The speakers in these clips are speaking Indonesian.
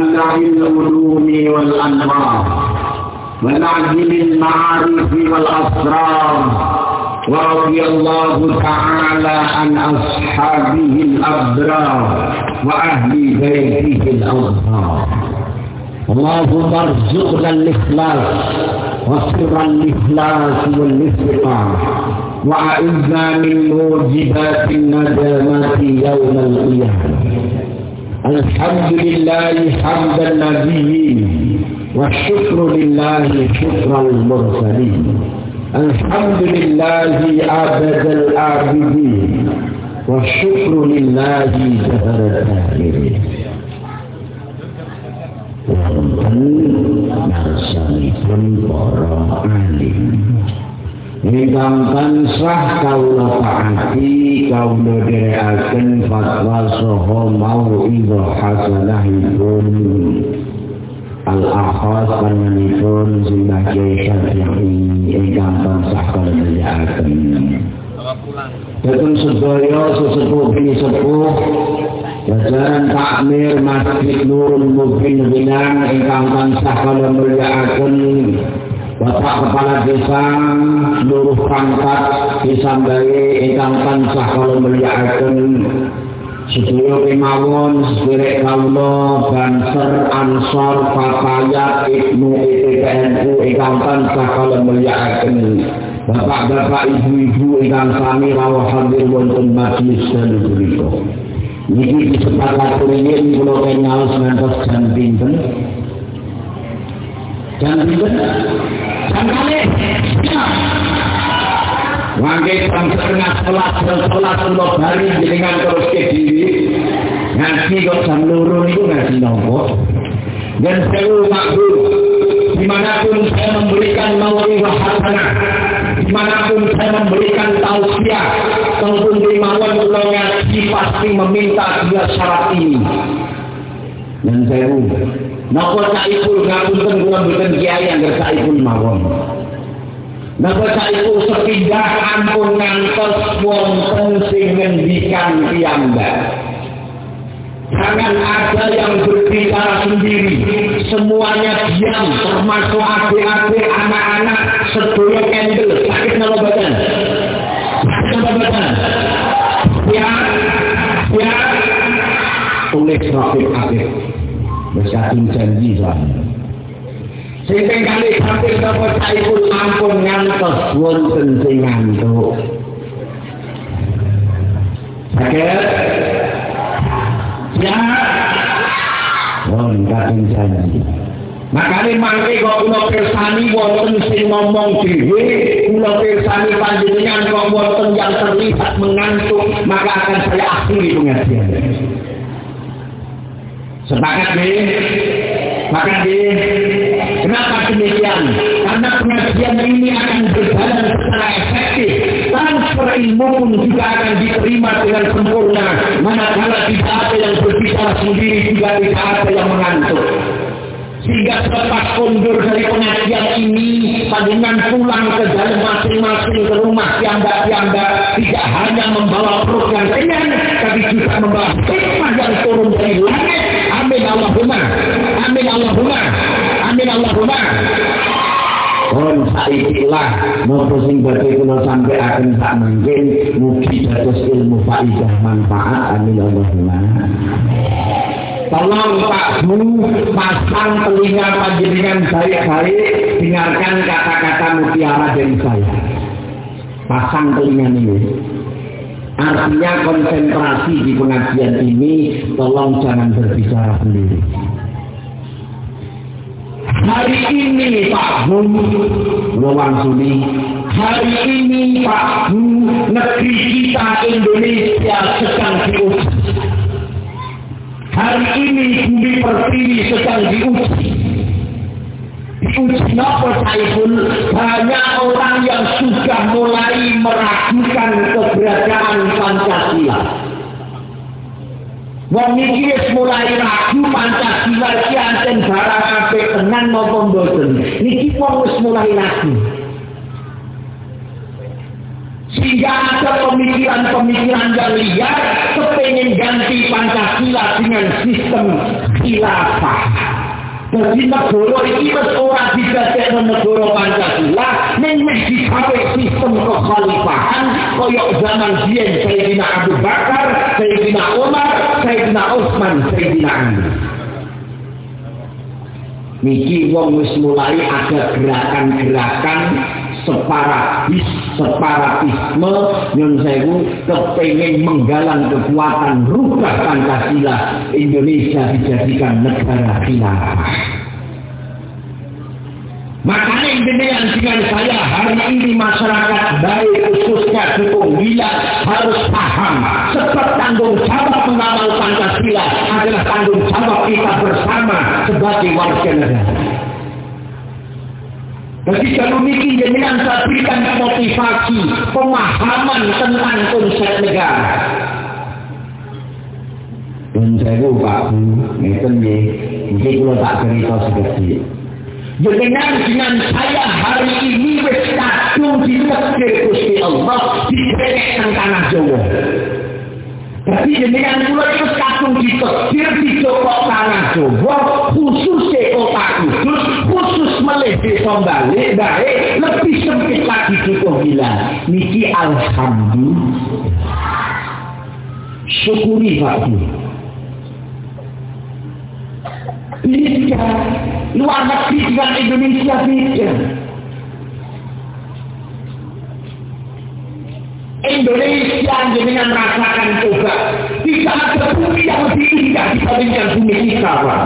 العلوم والأنوار ونعجل المعارف والأسرار ورضي الله تعالى عن أصحابه الأبرار وأهل بيته الأظهار اللهم ارزقنا الإخلاص وسر الإخلاص والاستقامة وأعذنا من موجبات الندامة يوم القيامة. الحمد لله حمد النبيين والشكر لله شكر المرسلين. الحمد لله عبد العابدين والشكر لله جهر الآخرين wonten narsanipun para alim ingkang tansah kawula taati kawula dherekaken fatwa saha mau'izah hasanahipun. Al-akhas panjenenganipun simbah Kiai Syafi'i ingkang tansah kawula dherekaken Datun sedaya sesepuh bini sepuh Jajaran takmir Masjid Nurul Mubin Binang ingkang tansah kawula mulyakaken Bapak Kepala Desa seluruh pangkat disambangi ingkang tansah kalau melihatkan sedaya kemawon sederek kawula banser ansor papayat ibnu ITPNU ingkang tansah kalau melihatkan Bapak-bapak ibu-ibu ingkang sami rawuh hadir wonten majelis dan punika. Niki kesempatan kuringin kula kenyaos ngantos jam pinten? Jam pinten? Jam kali. Wangke jam setengah sebelas, jam sebelas untuk hari jenengan terus ke diri. Ngaji kok jam luru itu ngaji nopo. Dan saya makbul, dimanapun saya memberikan mawari hasanah, dimanapun saya memberikan tausiah, tentu di mawon kalau ngaji pasti meminta dua syarat ini. Dan saya Napa saipun ngapunten kula mboten kiai angger saipun mawon. Napa saipun sepindah ampun ngantos wonten sing ngendikan piyambak. Jangan ada yang berbicara sendiri. Semuanya diam, termasuk adik-adik, anak-anak, sedaya kendel. Sakit nama badan. Sakit nama badan. Ya, ya. Tulis Rafiq Afif. Bersatu janji soalnya. Sing kali hampir dapat saipun ampun ngantos wonten sing ngantuk. Sakit? Ya. Wong kadung janji. Makane mangke kok kula pirsani wonten sing ngomong dhewe, kula pirsani panjenengan kok wonten yang terlihat mengantuk, maka akan saya akhiri pengajian. Sepakat nih? Maka nih, kenapa demikian? Karena pengajian ini akan berjalan secara efektif. Transfer ilmu pun juga akan diterima dengan sempurna. Manakala tidak ada yang berbicara sendiri, juga tidak ada yang mengantuk. Sehingga selepas kondur dari pengajian ini, panjenengan pulang ke dalam masing-masing ke rumah tiamba-tiamba, tidak hanya membawa program kenyang, tapi juga membawa hikmah yang turun dari langit. Amin Allahumma. Amin Allahumma. Amin Allahumma. Pun saikilah nopo sing badhe kula sampai akan tak mungkin mugi dados ilmu faidah manfaat amin Allahumma. Tolong Pak Bu pasang telinga panjenengan baik-baik dengarkan kata-kata mutiara dari saya. Pasang telinga ini. Artinya konsentrasi di pengajian ini tolong jangan berbicara sendiri. Hari ini Pak Bu, Lawang Suni, hari ini Pak Bu, negeri kita Indonesia sedang diuji. Hari ini bumi pertiwi sedang diuji. Diuji apa Saiful? Banyak orang yang sudah mulai meragukan keberadaan Pancasila. Wong mulai ragu Pancasila iki anten barang apik tenan napa mboten. Niki wong wis mulai ragu. Sehingga ada pemikiran-pemikiran yang liar kepengen ganti Pancasila dengan sistem khilafah. Jadi negara ini wis ora didadekno negara Pancasila, wis digawe sistem kekhalifahan kaya zaman biyen Sayyidina Abu Bakar, Sayyidina Umar, Sayyidina Utsman, Sayyidina Ali. Niki wong wis mulai ada gerakan-gerakan separatis, separatisme yang saya kepengen menggalang kekuatan rubah Pancasila Indonesia dijadikan negara khilafah. Makanya dengan dengan saya hari ini masyarakat baik khususnya dukung bila harus paham sebab tanggung jawab mengawal Pancasila adalah tanggung jawab kita bersama sebagai warga negara. Jadi kalau ini dengan saya berikan motivasi pemahaman tentang konsep negara. Dan saya lupa, ini mungkin kalau tak cerita sedikit. Dengan dengan saya hari ini wis kadung ditekir Gusti Allah diberikan tanah Jawa. Jadi dengan kula itu kadung ditekir di Joko tanah Jawa khusus kota desa balik baik lebih sempit lagi kita bilang niki alhamdulillah syukuri Pak Beda. Luar negeri dengan Indonesia beda. Indonesia dengan merasakan coba. Tidak ada bumi yang lebih indah dibandingkan bumi kita, Pak.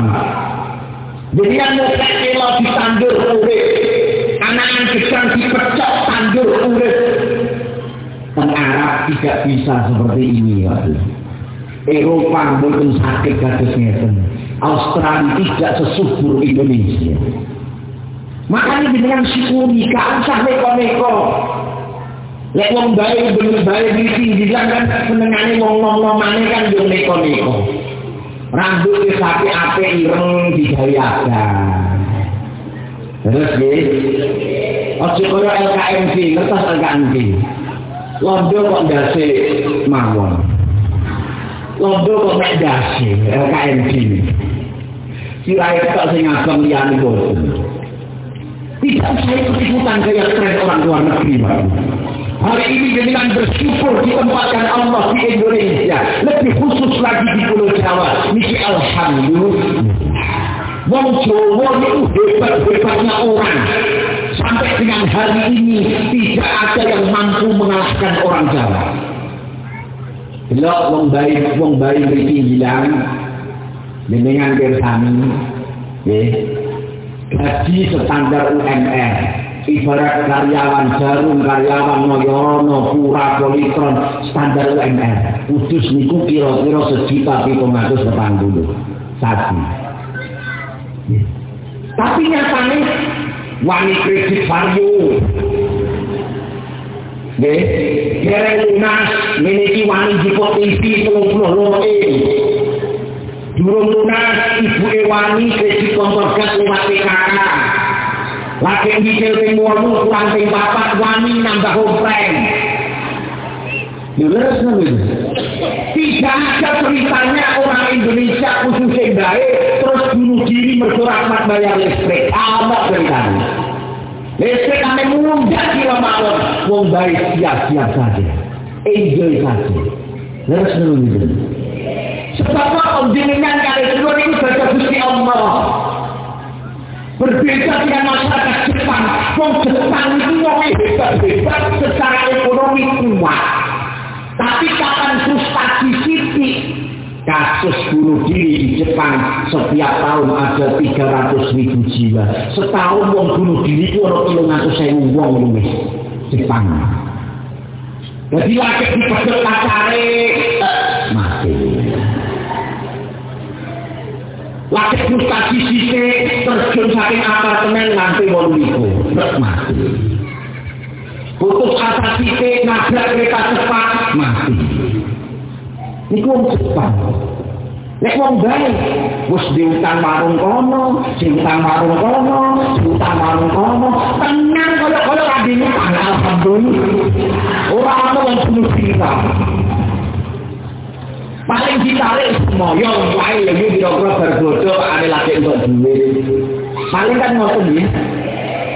Jadi yang mulai kelo ditandur urip. Anak-anak gedang dipecok tandur urip. Dan Arab tidak bisa seperti ini, Pak. Eropa mungkin sakit kasusnya. Australia tidak sesubur Indonesia. Makanya dengan syukuri, gak usah neko-neko. Lek wong bae bener bae di pinggiran kan senengane wong nom-nomane kan yo neko-neko. Rambut wis api ape ireng digayakan. Terus nggih. Ojo koyo LKMV, ngertos LKMV. Londo kok ndase mawon. Londo kok mek ndase LKMV. Sirai tak sing agam liyane boten. Tidak saya ikut-ikutan kayak tren orang luar negeri, Pak. Hari ini dengan bersyukur ditempatkan Allah di Indonesia. Lebih khusus lagi di Pulau Jawa. Niki Alhamdulillah. Wong Jawa itu hebat-hebatnya orang. Sampai dengan hari ini tidak ada yang mampu mengalahkan orang Jawa. Belok wong baik, wong baik mriki hilang, jenengan kersani ya gaji standar UMR ibarat karyawan jarum karyawan noyono pura politron standar UMR kudus niku kira-kira sejuta pitung atus petang dulu satu tapi nyatanya wani kredit vario Nggih, kere lunas meniki wani jipot TV 32 Durung lunas ibu ewani kredit kontor gas lewat PKK. Lagi mikir ping wolu kurang ping papat wani nambah komplain. Jelas nabi. Tidak ada ceritanya orang Indonesia khusus yang baik terus bunuh diri mergo rahmat bayar listrik. Apa ceritanya? Listrik kami mundak kira mawon. Wong baik siap-siap saja. Enjoy saja. Jelas nabi. Sebab apa jenengan kali kedua ini baca Allah. Berbeda dengan masyarakat Jepang. Wong Jepang itu wong hebat-hebat secara ekonomi kuat. Tapi kapan frustasi sisi kasus bunuh diri di Jepang setiap tahun ada 300 ribu jiwa. Setahun wong bunuh diri itu kilo ngatus sewu wong luwes Jepang. Jadi lagi di pecel kacare mati. Lagi frustasi sisi terjun saking apartemen nanti wong niku mati. Putus asa sisi nabrak kereta cepat mati. Niku wong Jepang. Nek wong baik, wis diutang warung kono, diutang warung kono, diutang warung kono, tenang kaya kaya kadine alhamdulillah. orang ana yang bunuh kita paling ditarik wae ya iki kira-kira berbodoh ane lagi untuk duit paling kan ngoten ya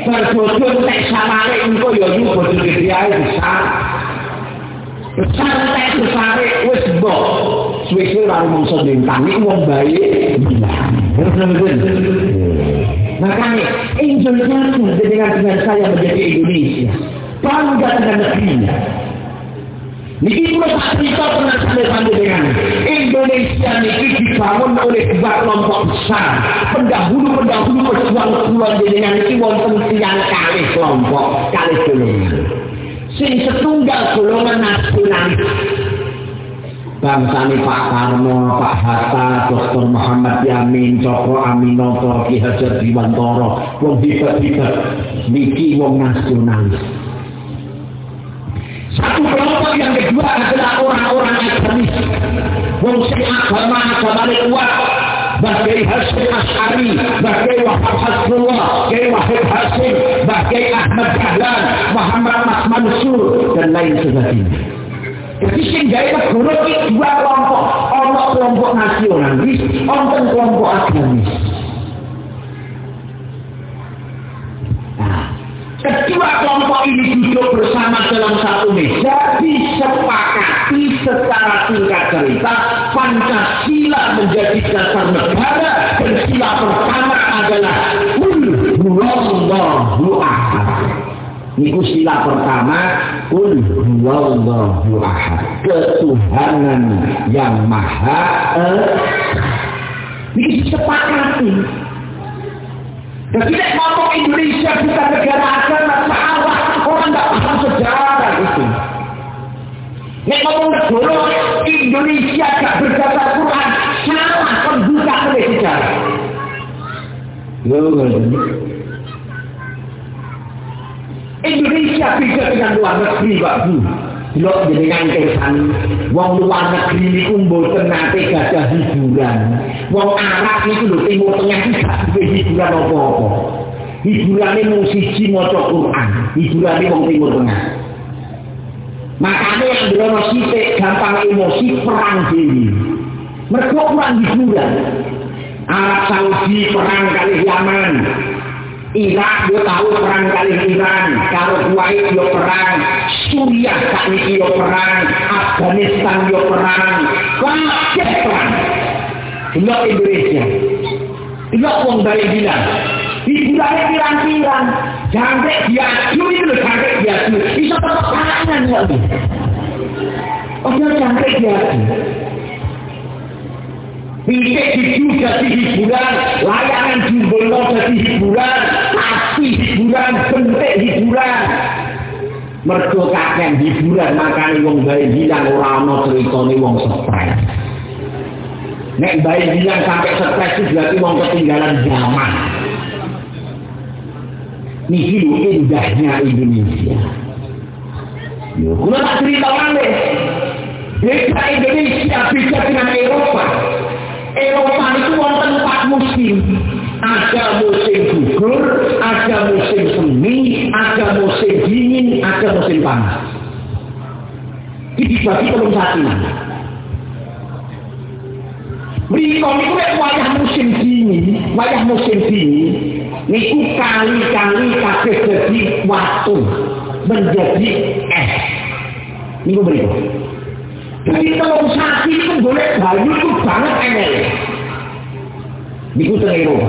berbodoh nek samare engko ya yo bodoh gede ae besar besar nek besare wis mbok. Suwe-suwe ora mongso bintang iki wong baik Makanya Indonesia dengan dengan saya menjadi Indonesia. Bangga dengan negerinya. Niki pula tak cerita pernah sampai dengan Indonesia niki dibangun oleh dua kelompok besar. Pendahulu-pendahulu perjuangan dengan niki wonten tiang kali kelompok kali golongan. Sing setunggal golongan nasionalis. Bangsa ini Pak Karno, Pak Hatta, Dr. Muhammad Yamin, Cokro Aminoto, Ki Hajar Diwantoro, wong hebat-hebat, niki wong nasionalis. Satu kelompok yang kedua adalah orang-orang agamis. Wong sing agama agama kuat. Bagai Hasim Ash'ari, bagai Wahab Hasbullah, bagai Wahid Hasim, bagai Ahmad Dahlan, Muhammad Mas Mansur, dan lain sebagainya. Jadi sehingga itu guru dua kelompok. Ono kelompok nasionalis, ono kelompok agamis. Kedua kelompok ini duduk bersama dalam satu meja disepakati secara singkat cerita Pancasila menjadi dasar negara dan sila pertama adalah Kul huwallahu ahad. Sila pertama Kul huwallahu ahad. Ketuhanan yang maha Ini disepakati nek ngomong Indonesia bukan negara Indonesia gak berdasar Quran, salah. Kan buka oleh sejarah. Indonesia beda dengan luar negeri, Pak Bu. Lok jenengan kesan wong luar negeri niku mboten nate gadah hiburan. Wong Arab niku lho timur tengah gak duwe hiburan apa-apa. Hiburane mung siji maca Quran. Hiburane wong timur tengah. Makanya yang berono sithik gampang emosi perang dhewe. Mergo kurang hiburan. Arab Saudi perang kali Yaman, Irak dia tahu perang kali Iran, kalau Kuwait dia perang, Suriah niki dia perang, Afghanistan dia perang, kabeh perang. Tidak Indonesia. Tidak orang dari bilang. Hiburannya pirang-pirang. Jangkrik diaju itu loh jangkrik diaju. Bisa tetap kanan ya. Oh dia jangkrik diaju. Pitik juga di hiburan, layangan jumbo jadi hiburan, tapi hiburan, bentik hiburan. Mergo kakek hiburan, makanya wong bayi bilang orang cerita ini wong stres. Nek bayi bilang sampai stres itu berarti wong ketinggalan zaman. Niki indahnya Indonesia. Yo, kalau tak cerita mana? Beda Indonesia bisa dengan Eropa. Eropa itu wonten empat musim. Ada musim gugur, ada musim semi, ada musim dingin, ada musim panas. Dibagi telung satu. Mereka itu wayah musim dingin, wayah musim dingin, niku kali-kali kabeh jadi waktu menjadi es. Niku berikut. Jadi kalau sapi itu boleh bayu itu banget enel. Itu Eropa.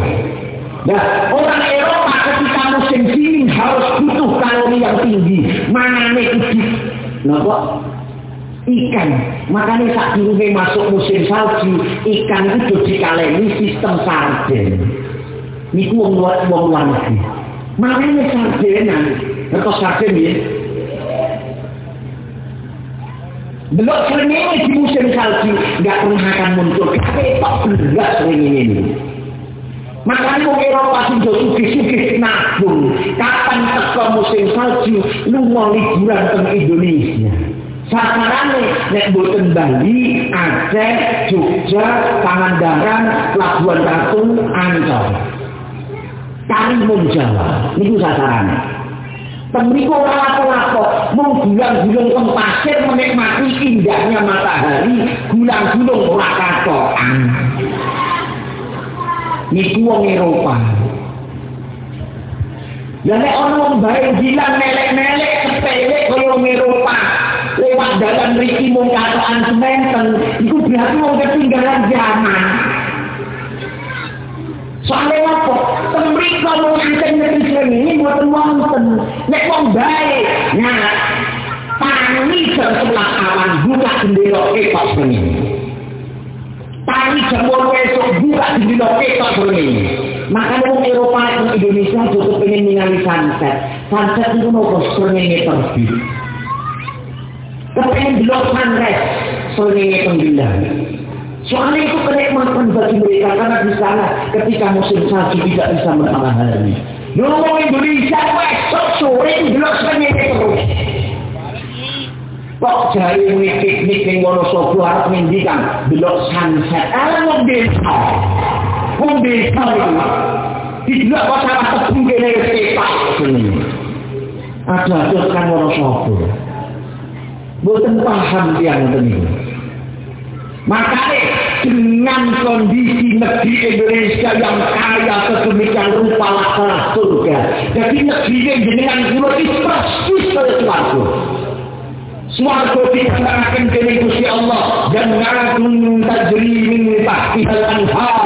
Nah, orang Eropa ketika musim dingin harus butuh kalori yang tinggi. Mana nih itu? Kenapa? Ikan. Makanya saat dulu masuk musim salju, ikan itu dikaleni sistem sarden. Ini wong wong negeri. Makanya sardenan, atau sarden ya, Belok sering di musim salju, nggak pernah akan muncul. Tapi tak berat sering ini. Makanya mau Eropa sudah sugih-sugih nabung. Kapan teko musim salju, lu mau liburan ke Indonesia. Sasarannya, nek boten Bali, Aceh, Jogja, Pangandaran, Labuan Ratu, Ancol. Karimun Jawa. Ini sasarannya. Temriku lapo-lapo, menggulang-gulung ke pasir menikmati indahnya matahari, gulang-gulung ora katokan. Niku wong Eropa. Ya nek ana wong bae gilang melek-melek sepele kaya wong Eropa, lewat dalan mriki mung katokan sementen, iku berarti wong ketinggalan zaman. Soalnya apa? Temrika mau nganteng negeri ini buat wonten. Nek wong baik. Nah, tangi sebelah awan buka jendela ketok seni. Tangi jam besok buka jendela ketok seni. Makanya orang Eropa dan Indonesia juga pengen ningali sunset. Sunset itu nopo seni terbit. Kepengen belok sunrise seni tenggelam. Soalnya itu kenikmatan bagi mereka karena di sana ketika musim salju tidak bisa hari. Ngomong Indonesia, besok sore itu belum sebenarnya terus. Kok jari ini piknik yang Wonosobo harus mendikan belok sunset. Alam mau desa. Mau desa itu. Tidak kok sama tepung kene sepak. Ada ada kan Wonosobo. Bukan paham yang ini. Makanya dengan kondisi negeri Indonesia yang kaya sedemikian rupa lakar surga. Jadi negeri ini dengan gula itu persis pada suatu. Suatu dikatakan dengan Gusti Allah dan ngagung tajri min tahtihal anhar.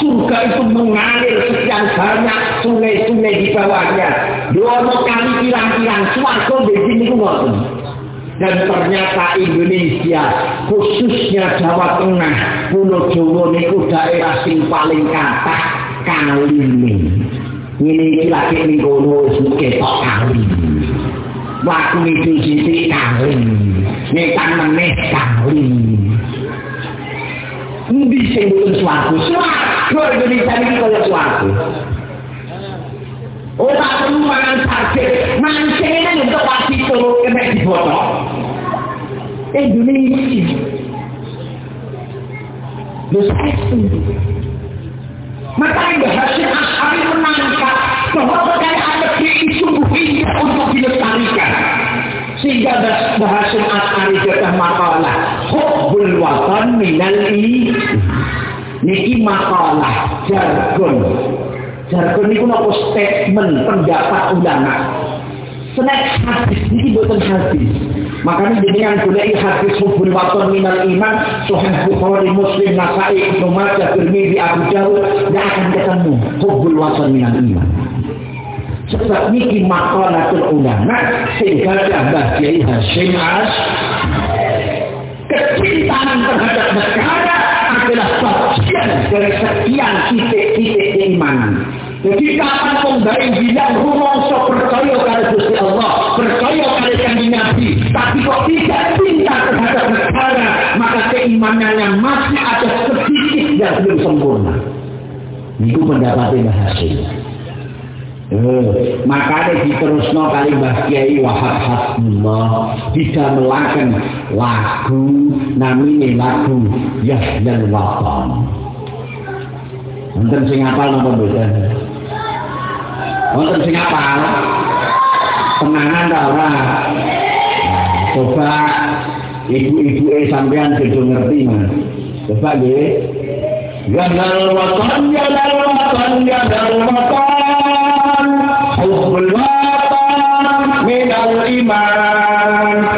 Surga itu mengalir sekian banyak sungai-sungai di bawahnya. Dua kali pirang-pirang di sini ngoten. Dan ternyata Indonesia khususnya Jawa Tengah Pulau Jawa niku daerah sing paling kata kali ini ini lagi nih kono ketok kali waktu itu sisi kali ini meneh kali ini sing bukan suatu suatu Indonesia ini kaya suatu Oh tak perlu mangan sakit. Mancing ini untuk pasti turun kena di botol. Indonesia. Dosa itu. Maka Mbah Hashim Ash'ari menangkap bahwa kekayaan negeri itu sungguh indah untuk dilestarikan. Sehingga Hashim Ash'ari kata makalah. Hubbul watan minal Niki makalah jargon jargon itu nopo statement pendapat ulama. Snack hadis ini bukan hadis. Makanya dengan gulai hadis hubul waton minal iman Sahih Bukhari Muslim Nasai Ibnu Majah Tirmidzi Abu Dawud tidak akan ketemu hubul waton minal iman. Sebab niki makalatul ulama sehingga Mbah Kiai Hashim As kecintaan terhadap negara adalah bagian dari sekian titik-titik keimanan. Jadi kapan pembaik bilang rumongso percaya kepada Gusti Allah, percaya kepada kanjeng Nabi, tapi kok tidak cinta terhadap negara, maka keimanannya masih ada sedikit yang belum sempurna. Itu pendapatnya hasil. Eh, makanya diterusno kali Mbah Kiai Wahab Hasbullah melakukan lagu namine lagu Yahdal Watan. Wonten sing ngapal napa mboten? Wonten sing ngapal? Tenangan ta ora? Coba ibu-ibu e sampean kudu ngerti, Mas. Coba nggih. Ya dal watan ya dal watan ya dal watan. Hubbul watan min al iman.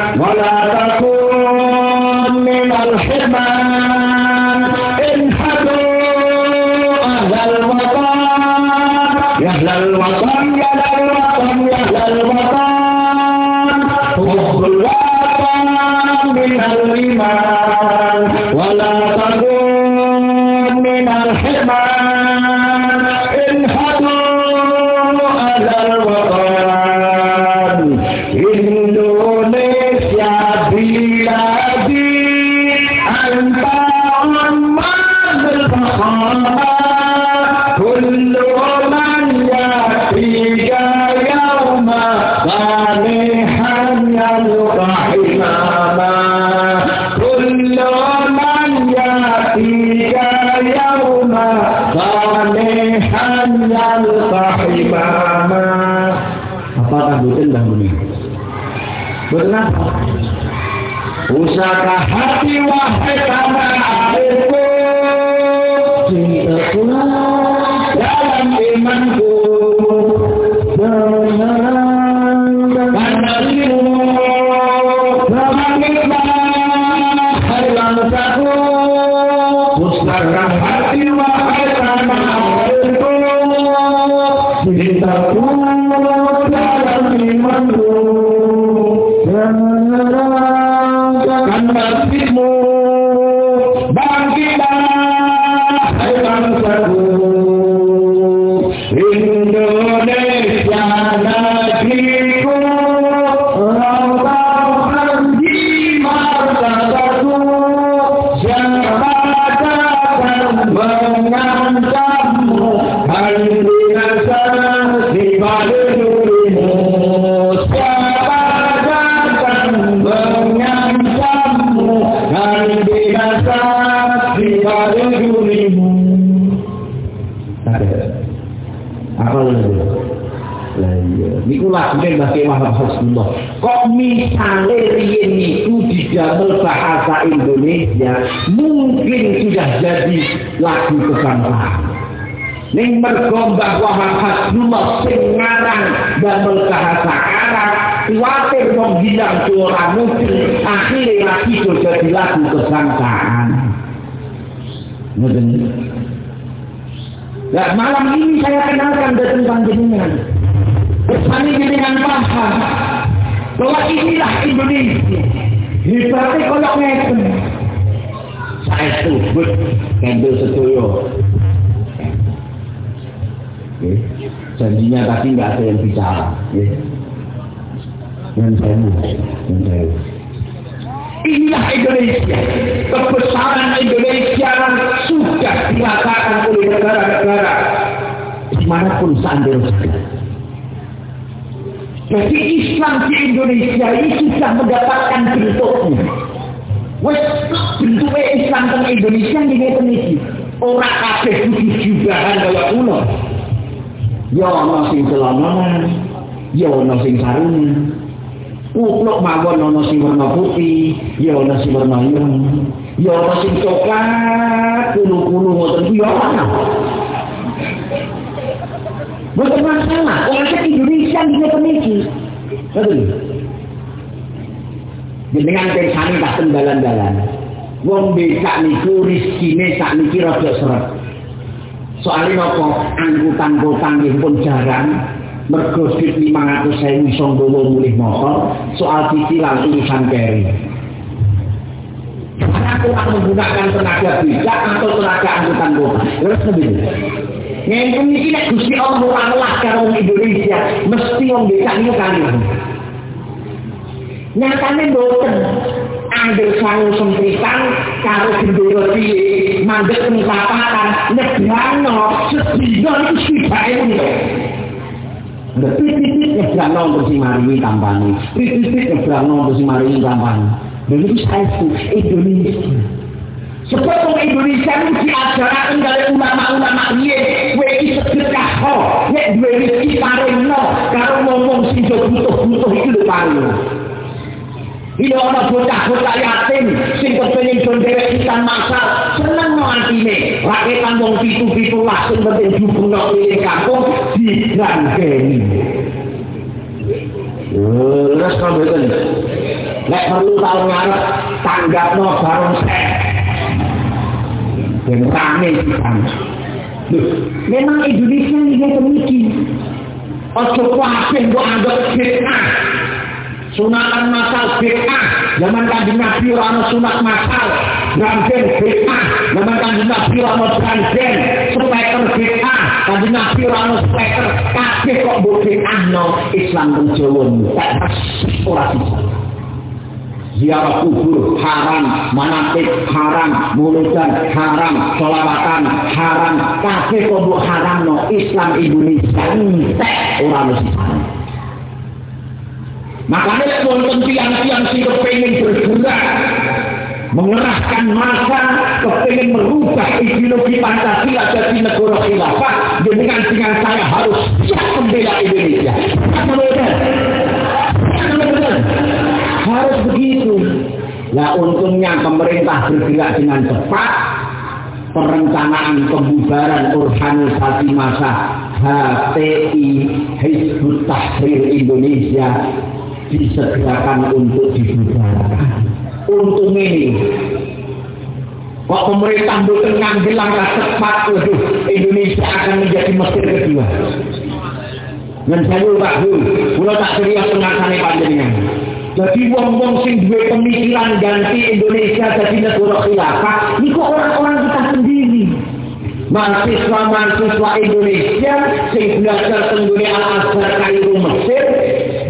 Ning mergo Mbah Wahab Hasbullah sing ngarang damel bahasa Arab, kuwatir wong hilang ora mungkin akhire lagi jadi lagu kebangsaan. Nah, malam ini saya kenalkan datang panjenengan. Bersama dengan paham bahwa inilah Indonesia. Hebatnya kalau ngeten. Saya sebut kendel setuyo janjinya tadi nggak ada yang bicara. Ya. yang saya yang saya inilah Indonesia. Kebesaran Indonesia sudah dirasakan oleh negara-negara. Di mana pun seandainya jadi Islam di Indonesia ini sudah mendapatkan bentuknya. Wes bentuknya Islam di Indonesia ini orang kabeh kudu jubahan kalau kuno. Ya ana sing celananan ya ana sing sarungan kupluk mawon ana sing warna putih ya ana sing warna ireng ya ana sing coklat kulo-kulo ngoten ya ana Bukan masalah, orang cek Indonesia di Indonesia. Betul. Jenengan pensani tak tembalan-balan. Wong becak niku rizkine sak niki rada seret. Soalnya apa? Angkutan kota pun jarang. Mergo dit 500 sewu iso nggawa mulih motor, soal cicilan urusan keri. Aku akan menggunakan tenaga bijak atau tenaga angkutan kota. Terus sendiri. Yang ini nek Gusti Allah Allah karo Indonesia, mesti wong becak niku kan. Nyatane mboten. Angger sangu sempritan karo gendera piye mandek ning paparan nyebrano sedina iku sibake ngono. Titik-titik nyebrano untuk si Marini tampani. Titik-titik nyebrano untuk si Marini tampani. Dan itu saya Indonesia. Orang Indonesia itu diajarkan dari ulama-ulama dia, itu sedekah ho, nek dua rezeki paring no, kalau ngomong sih butuh-butuh itu paling. Iya ana bocah-bocah yatim sing kepengin dondere ikan masal, seneng no atine. Rakyat wong pitu-pitu lah sing penting dibungno ing kampung digandeni. Terus kok mboten. Nek perlu tau ngarep tanggapno bareng sek. Ben rame kan. Memang Indonesia ini demikian. Ojo kuasin kok anggap fitnah. sunatan masal bid'ah zaman kanjeng Nabi ora sunat masal. Branjen bid'ah zaman kanjeng Nabi ora branjen speaker bid'ah kanjeng Nabi ora speaker kabeh kok mbok bid'ahno Islam Jawa. Tak ora bisa ziarah kubur haram, manatik haram, mulutan haram, sholawatan haram, kabeh kok haram no Islam Indonesia entek ora mesti Makanya wonten tiang-tiang sing kepengin bergerak mengerahkan masa kepengen merubah ideologi Pancasila jadi negara khilafah dengan dengan saya harus siap membela Indonesia. Harus begitu. Nah untungnya pemerintah bergerak dengan cepat perencanaan pembubaran organisasi masa HTI Hizbut Tahrir Indonesia disegerakan untuk dibubarkan. Untuk ini, kok pemerintah bukan ngambil langkah cepat, waduh, Indonesia akan menjadi Mesir kedua. Dan saya Pak Bu, kalau tak serius pengasane panjenengan. Jadi wong-wong sing duwe pemikiran ganti Indonesia jadi negara khilafah, niku orang-orang kita sendiri. Mahasiswa-mahasiswa Indonesia sing belajar tenggune Al-Azhar Kairo Mesir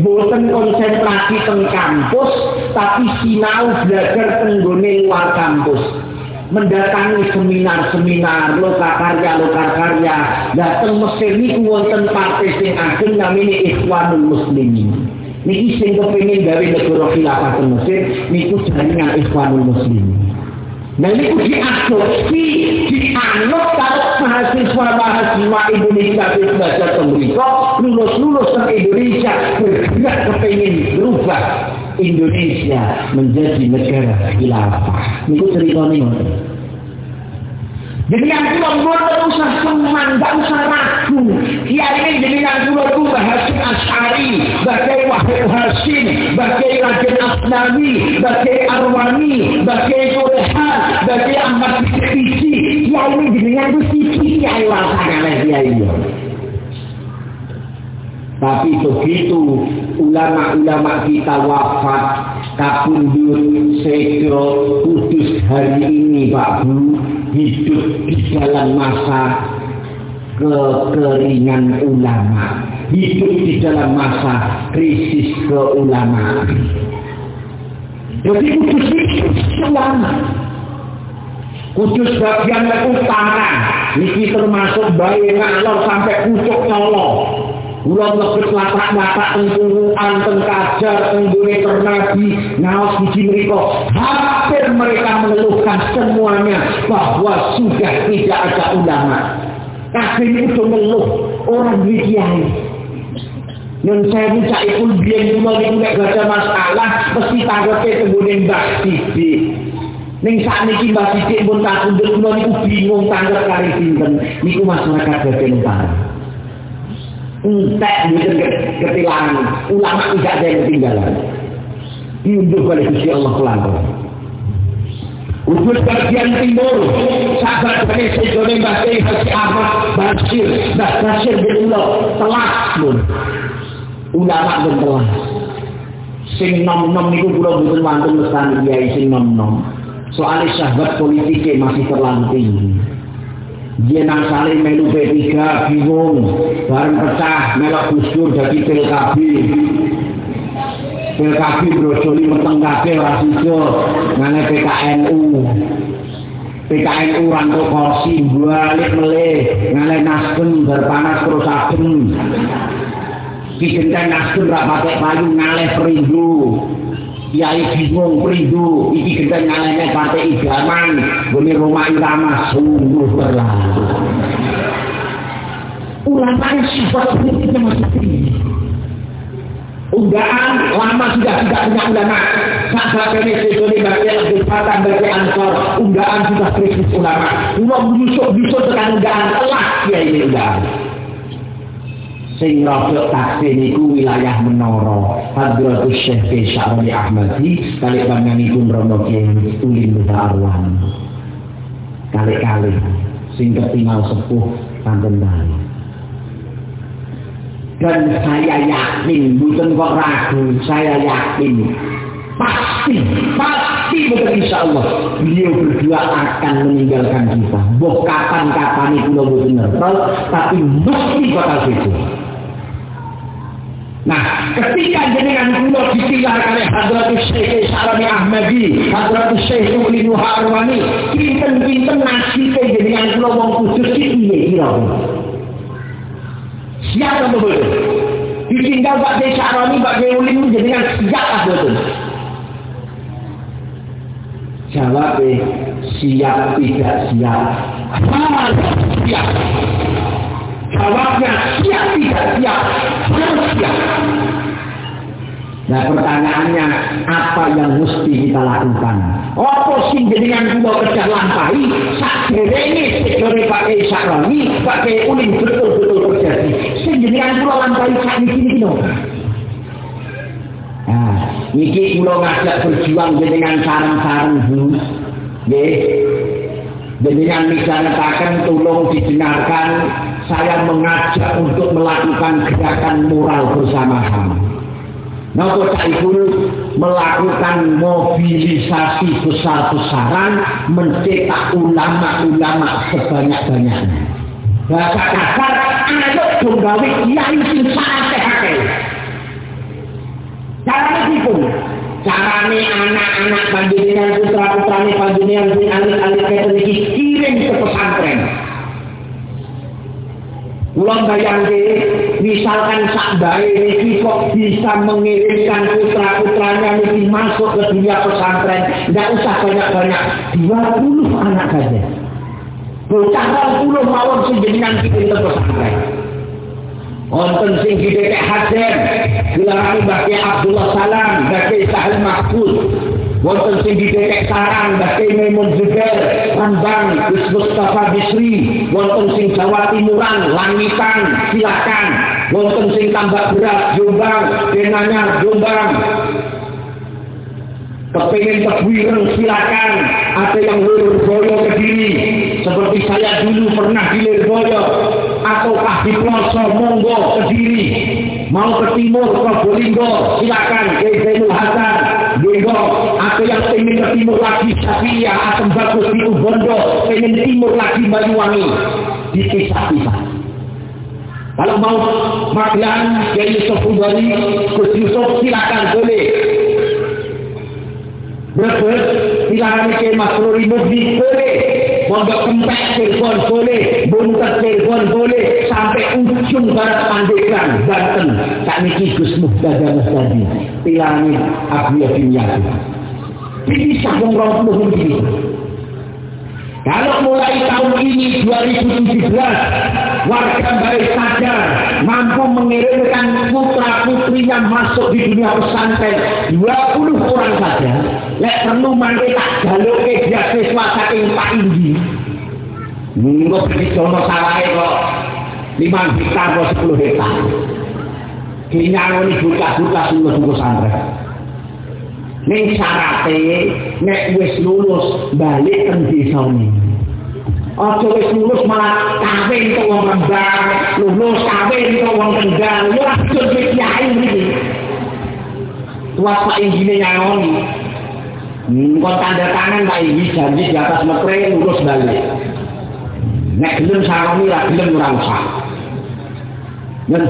boten konsentrasi teng kampus tapi sinau belajar tenggone luar kampus. Mendatangi seminar-seminar lokakarya lokakarya datang Mesir niku wonten partai sing ageng namine Ikhwanul Muslimin niki sing kepengin gawe negara khilafah Mesir niku jaringan Ikhwanul Muslimin Nah ini diadopsi, dianut kalau mahasiswa-mahasiswa Indonesia di belajar pemerintah, lulus-lulus ke Indonesia, bergerak kepingin berubah Indonesia menjadi negara khilafah. Ini cerita nih. Jadi yang kula mboten usah seman, gak usah ragu. Kiai ini jadi yang kula itu Hasim Asy'ari, bagai Wahid Hasim, bagai Raden Asnawi, bagai Arwani, bagai Surehan, bagai Ahmad Bisi. Kiai ini jadi yang itu sisi kiai oleh kiai Tapi begitu ulama-ulama kita wafat, kabundur, segera, kudus hari ini Pak Bu, hidup di dalam masa kekeringan ulama. Hidup di dalam masa krisis keulamaan. Jadi kudus itu ulama. Kudus bagian utara. Ini termasuk bayi ngalor sampai pucuk nyolong. Kula mlebet lapak-lapak teng turuan, teng kajar, teng duwe ternabi, ngaos biji mereka. Hampir mereka mengeluhkan semuanya bahwa sudah tidak ada ulama. Kabeh itu mengeluh orang di kiai. Yang saya buka itu biar cuma itu gak ada masalah, mesti tanggapi kemudian Mbak Sidi. Ning saat ini Mbak Sidi pun tak kundul, cuma bingung tanggap kali sinten. Niku masyarakat bagian utara. Entek mungkin ketilangan ulama tidak ada yang ketinggalan diunduh oleh Gusti Allah pelan-pelan Ujung bagian timur, sahabat dari sejone Mbak Tei Haji Ahmad Basir, Mbak Basir bin Ulo, telah pun. Ulama pun telah. Sing nom-nom itu pura bukan mantul mestani kiai sing nom-nom. Soalnya sahabat politiknya masih terlalu tinggi. Nang saling melu P3 bingung. Bareng pecah melok gusdur jadi PKB PKB brosoli meteng kabeh ora sido ngene PKNU PKNU rangko kursi balik meleh ngene nasdem berpanas terus adem. Kigenteng nasdem rak pakai payu ngaleh perindu Kiai bingung perindu iki ngalene partai idaman gune rumah irama sungguh berlalu ulama sifat politiknya masih tinggi unggahan lama sudah tidak punya ulama. Saat ini sesuai bagi Abdul Fatah bagi Ansor unggahan sudah krisis ulama. Ulama busuk-busuk dengan unggahan telah ya ini unggahan sing rada taksi niku wilayah menara Hadratus Syekh Syarani Ahmadi kali panjenenganipun Romo Kiai Ulin Arwan. Kali-kali sing ketinggal sepuh panten dan saya yakin bukan kok ragu saya yakin pasti pasti betul insya Allah beliau berdua akan meninggalkan kita. Boh kapan-kapan itu lo benar tapi mesti bakal itu Nah, ketika jenengan kula ditilar kali Hadratus Syekh Sarani Ahmadi, Hadratus Syekh Uli Nuharwani, kinten-kinten nasibe jenengan kula wong kudus iki piye kira? Siapa betul? Ditinggal Pak Syekh Sarani, Pak Syekh Uli jenengan siap betul. Jawab siap tidak siap. Siap. Jawabnya siap tidak siap. Harus siap. Nah pertanyaannya apa yang mesti kita lakukan? Apa sih dengan kula kerja lampahi sak derenge sekore pakai sakrami, pakai uling betul-betul terjadi. Sing jenengan kula lampahi sak niki niki no. Nah, niki kula ngajak berjuang dengan sarang-sarang bu. Nggih. Jenengan misalkan tolong didengarkan saya mengajak untuk melakukan gerakan moral bersama-sama. Nopo Ibu melakukan mobilisasi besar-besaran mencetak ulama-ulama sebanyak-banyaknya. Bahasa kasar, ayo gawe kiai sing sakake. Carane pun, carane anak-anak panjenengan putra-putrane panjenengan sing alit-alit kaya kirim ke pesantren. Kulon bayangke, misalkan sak bae niki kok bisa mengirimkan putra-putranya niki masuk ke dunia pesantren, tidak usah banyak-banyak, 20 anak saja. Bocah 20 mawon sing jenengan kirim ke pesantren. Wonten sing didekek hajar, gelarane Mbah Abdullah Salam, Mbah Sahal Mahfud, wonten sing didekek sarang Maimun Zubair Rambang Gus Mustafa Bisri. Wonten sing Jawa Timuran Langitan silakan. Wonten sing tambah berat Jombang Denanya Jombang. Kepengen kebuiran silakan. Ada yang Lirboyo ke diri seperti saya dulu pernah di Lirboyo ataukah di Ploso Monggo ke diri mau ke timur ke Bolinggo silakan. Ke Zainul Hasan atau yang ingin ke timur lagi Safia atau bagus di Ubondo ingin timur lagi Banyuwangi. Dipisah-pisah. Kalau mau Magelang ke Yusuf Ubari Gus Yusuf silakan boleh. Brebes silakan ke Mas Ruri Mugdi boleh. Pondok Kempek Cirebon boleh, Buntet Cirebon boleh, sampai ujung barat Pandeglang, Banten. Kak Niki Gus Muhdada Mustadi, Tilani Abu Yasin Yasin. Ini sambung roh puluh ini. Kalau mulai tahun ini 2017 warga baik sadar mampu mengirimkan putra putrinya masuk di dunia pesantren 20 orang saja. Lek perlu mangke tak jaluk ke beasiswa saking Pak Indi. Munggo di sono sawahe kok 5 hektar atau 10 hektar. Kinyang ini buka-buka semua pesantren. Ning syarate nek wis lulus balik ke desa. Aja wis lulus malah kawin to wong Rembang, lulus kawin to wong yo aja wis kiai iki. Tuas Pak Injine nyangoni. Hmm, tanda tangan Pak Inji janji di atas metre lulus balik. Nek gelem saroni lah gelem ora usah. Dan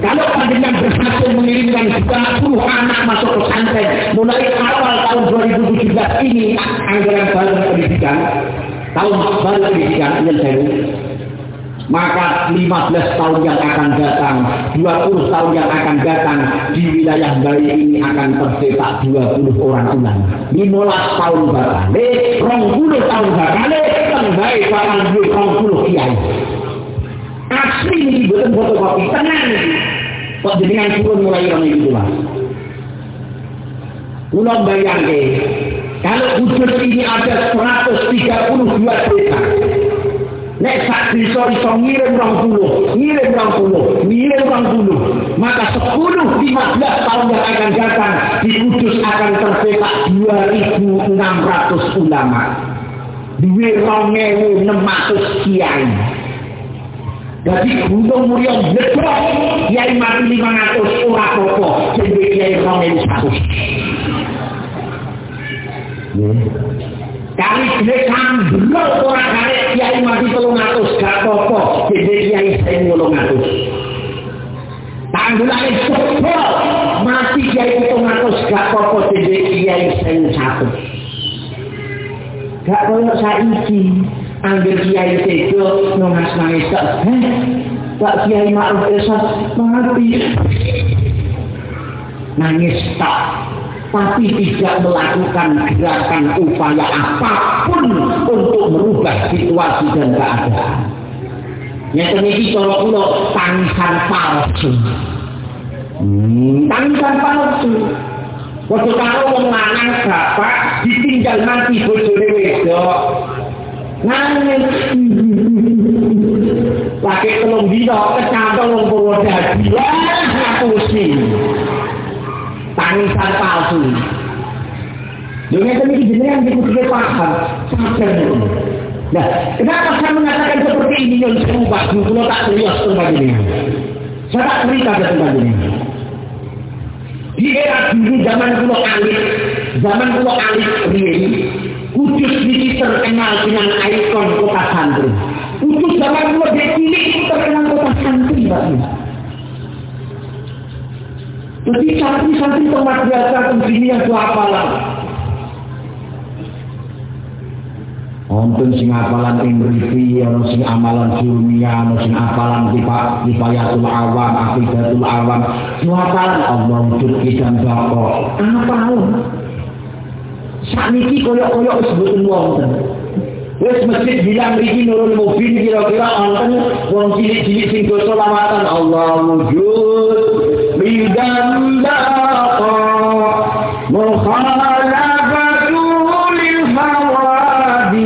kalau panjenengan berhasil mengirimkan jutaan puluh anak masuk pesantren mulai awal tahun 2017 ini anggaran baru pendidikan tahun baru pendidikan saya maka 15 tahun yang akan datang 20 tahun yang akan datang di wilayah Bali ini akan tercetak 20 orang ulang. 15 tahun bakale 20 tahun bakale tenggai bakal 20 kiai asli bukan fotokopi tenang kok jenengan turun mulai orang itu lah Ulang bayang kalau wujud ini ada 132 desa Nek sak desa iso ngirim rong puluh, ngirim rong puluh, ngirim rong puluh. Maka sepuluh, lima belas tahun yang akan datang, di Kudus akan tercetak dua ribu enam ratus ulama. Dua enam ratus kiai. Jadi gunung mulia nyebrok, kiai mati 500 ora apa-apa, jadi kiai romen satu. Kali gede sambrok ora kare kiai mati 300 gak apa-apa, jadi kiai sing 800. Tanggulane jebol, mati kiai 700 gak apa-apa, jadi kiai sing satu. Gak koyo saiki. Ambil kiai tejo nungas nangis tak tak kiai ma'ruf esas mati nangis tak tapi tidak melakukan gerakan upaya apapun untuk merubah situasi dan keadaan. Yang ini kalau pulau tangisan palsu. Hmm, tangisan palsu. Waktu wong lanang bapak ditinggal mati bojone wedok. Nangis. Lagi telung dino kecantol wong Purwodadi. Wah, ngapusi. Tangisan palsu. Dunia ini jenengan kita paham. Sadar Nah, kenapa saya mengatakan seperti ini yang seru Pak Kalau tak serius tempat ini. Saya tak cerita ke tempat ini. Di era dulu zaman kulo alit, zaman kulo alit Kudus ini terkenal dengan ikon kota santri. Kudus zaman kulo cilik terkenal kota santri, Pak. Jadi santri-santri tempat biasa begini yang apa lah. Wonten sing apalan ing mriki, ana sing amalan dunia, ana sing apalan tipa kifayatul awam, akidatul awam. Suatan Allah wujud kisan bako. Apalan. Sakniki koyok-koyok sebutin wong Wes masjid bilang iki nurun mobil kira-kira wonten wong cilik-cilik sing dosa lawatan Allah wujud bidan daqa mukhalafatu lil hawadisi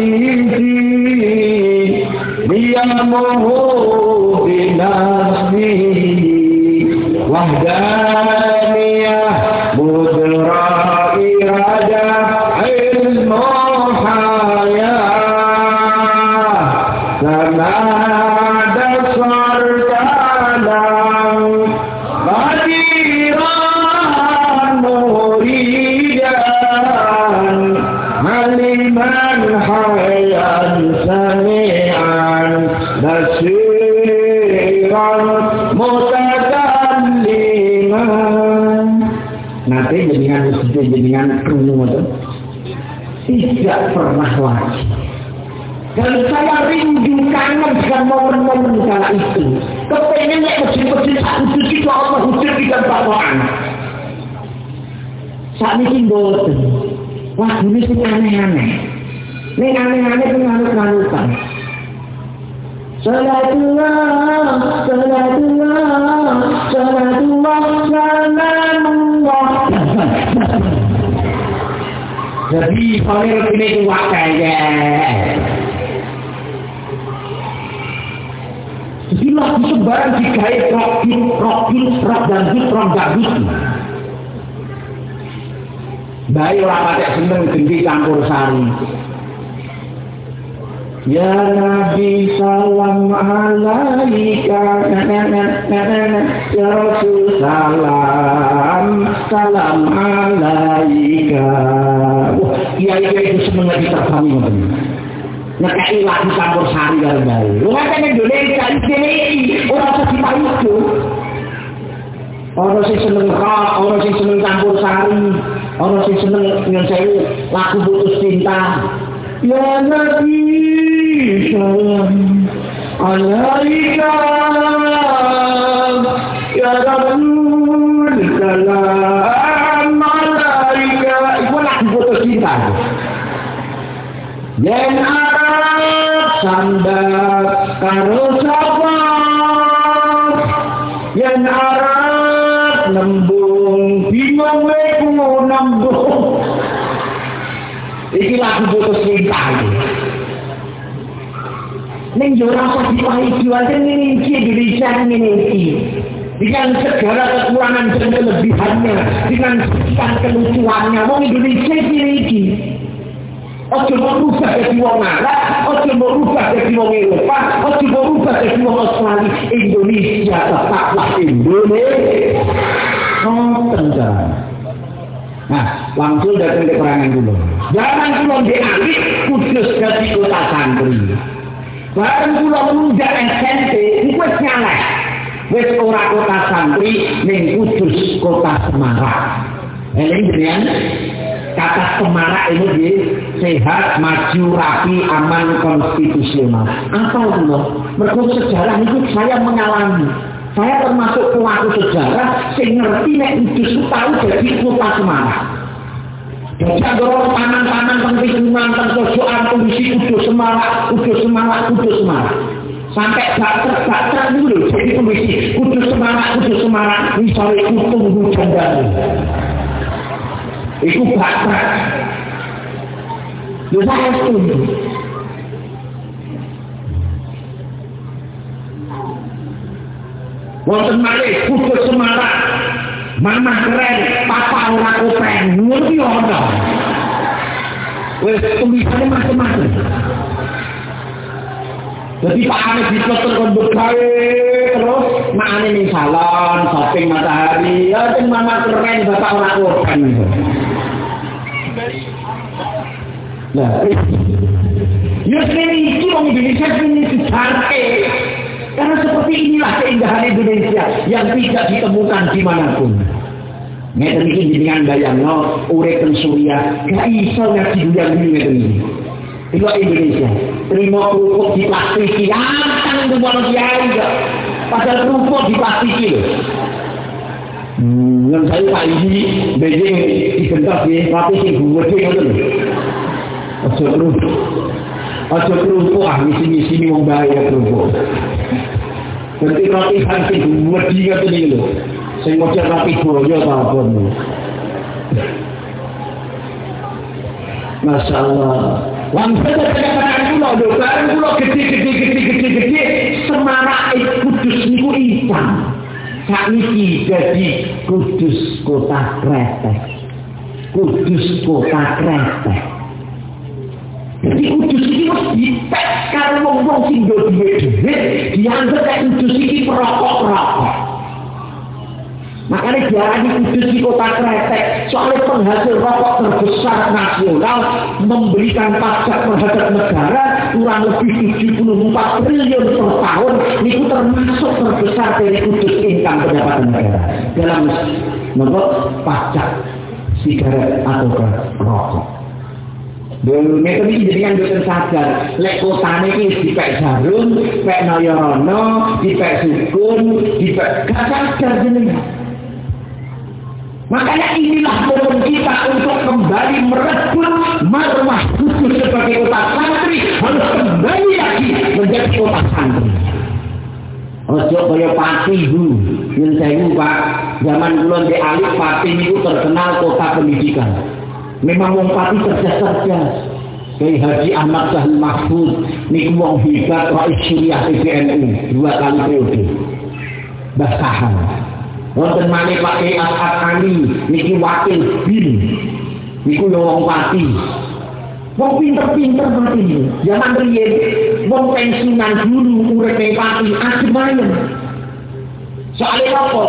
biyamuhu saat ini boten wah ini sih aneh-aneh ini aneh-aneh itu nganut-nganutan Salatullah, salatullah, salatullah, salamullah. Jadi pamer ini itu wakaya. Jadi lagu sembarang digait rokin, rokin, rok dan rok gabut. Bayi orang pada seneng gendhi campur sari. Ya Nabi salam alaika Ya Rasul salam salam alaika. Iya iya itu semuanya diterpami Ngekai lagu campur sari dari bayi. Lu ngata Indonesia ini Orang sesipa itu Orang sing seneng rock, orang sing seneng campur sari Orang sing seneng dengan lagu putus cinta. Ya Nabi salam. Alaika Ya Rasul salam alaika. Itu lagu putus cinta. Yen Arab sambat karo sapa? Yen Arab Iki putus cinta iki. Ning yo jualan ini iki Indonesia ini iki. Dengan segala kekurangan dan kelebihannya, dengan sekian kelucuannya, mau Indonesia ini iki. Ojo mau rubah jadi wong Arab, ojo mau rubah jadi wong Eropa, ojo mau rubah jadi wong Australia. Indonesia tetaplah Indonesia. Oh, tenang. Nah, langsung datang ke perangan dulu. Jangan pulau diambil kudus dari kota santri. Barang pulau menunjuk SMP, itu nyala. Wes ora kota santri, ning kudus kota Semarang. Ini dengan kata Semarak ini di sehat, maju, rapi, aman, konstitusional. Apa itu? Mereka sejarah itu saya mengalami. Saya termasuk pelaku sejarah sing ngerti nek itu tahu jadi kota Semarang. Dorong panan-panan penting mantan kosokan kondisi kudu semangat, kudu semangat, kudu semangat. Sampai bakter dulu. Jadi kondisi kudu semangat, kudu semangat. Misalnya kutu hujan dari. Itu bakter. Lu saya setuju. Wonten malih kudu semangat. Mama keren, papa ora kupen, ngerti ora? Wis tulisane macam-macam. Jadi Pak Ani bisa terkon terus makane ning salon, shopping matahari. Ya itu mama keren, bapak ora kurban Nah, ya sini iki orang Indonesia ini sejarah. Karena seperti inilah keindahan Indonesia yang tidak ditemukan di mana pun. Ngeten iki jenengan bayangno urip Surya gak iso ngaji bulan ini ngeten iki. Itu Indonesia. Terima kerupuk di plastiki. Antang itu malah kiai kok. Padahal kerupuk di plastiki loh. Hmm, yang saya Pak Iji, Beijing dibentak di tapi sing gede lho. Aja kerupuk. Aja kerupuk ah misi-misi wong bahaya kerupuk. Berarti roti sing gede ngoten iki lho. sing model rapi boyo ta apa Masya Allah. Langsung saja kata kulo, lho, bareng kulo gede, semarak kudus niku hitam. Saat ini jadi kudus kota kretek. Kudus kota kretek. Jadi kudus ini harus dipek kalau ngomong sing do duwe duwe dianggap kayak kudus ini perokok-perokok. Makanya diarani kudus di kota kretek. Soalnya penghasil rokok terbesar nasional memberikan pajak terhadap negara kurang lebih 74 triliun per tahun. Itu termasuk terbesar dari kudus income pendapatan negara. Dalam menurut pajak sigaret atau rokok. Itu ini jadi kan bukan sadar. Lek kotane ini dipek jarum, pek noyorono, dipek sukun, dipek gak sadar jenengan. Makanya inilah momen kita untuk kembali merebut marwah kudus sebagai kota santri harus kembali lagi menjadi kota santri. Ojo kaya pati bu, yang saya pak, zaman dulu di alif pati itu terkenal kota pendidikan. Memang wong pati cerdas-cerdas. Kayak Haji Ahmad Zahid Mahfud, niku wong hebat Rais Suriah PBNU dua kali periode. Basahan. wonten malih Pak Kiai Asad Ali niki wakil bin niku yo wong pati wong pinter-pinter mati zaman riyen wong pensiunan dulu urip ning pati asmayen Soalnya apa?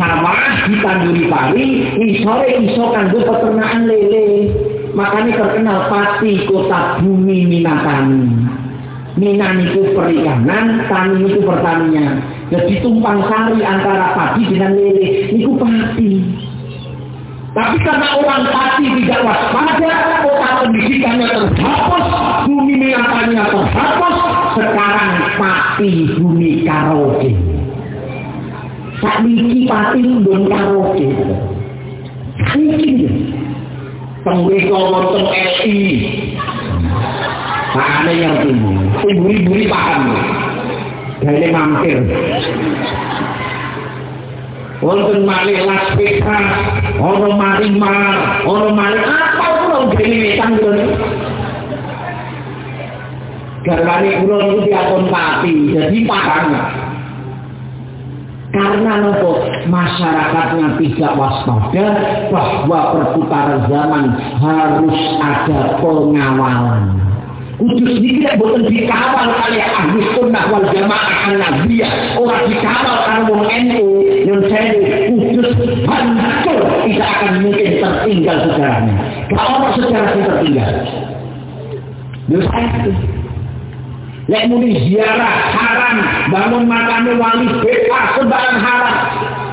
Sama ditanduri pari, isore iso kanggo peternakan lele. Makanya terkenal pati kota bumi Minatani. Minan itu perikanan, tani itu pertanian. Jadi tumpang sari antara padi dengan lele. Itu pati. Tapi karena orang pati tidak waspada, kota pendidikannya terhapus, bumi minatanya terhapus, sekarang pati bumi karaoke. Saiki pati ndon karaoke. Saiki. Pengwiko wonten SI. Pakane yang timu. Ibu-ibu paham. Dene mampir. Wonten malih las pika, ono mari mar, ono malih apa kula ngene wetan tanggon. Garwane kula niku diakon pati, jadi pakane. Karena nopo masyarakatnya tidak waspada bahwa perputaran zaman harus ada pengawalan. Kudus ini tidak boleh dikawal oleh ahli sunnah wal jamaah an-nabiyah. Orang dikawal karena wong NU yang saya kudus hancur tidak akan mungkin tertinggal sejarahnya. Kalau sejarah tertinggal. Dosa itu. Lek muni ziarah haram, bangun makamnya wali bebas sembarang haram.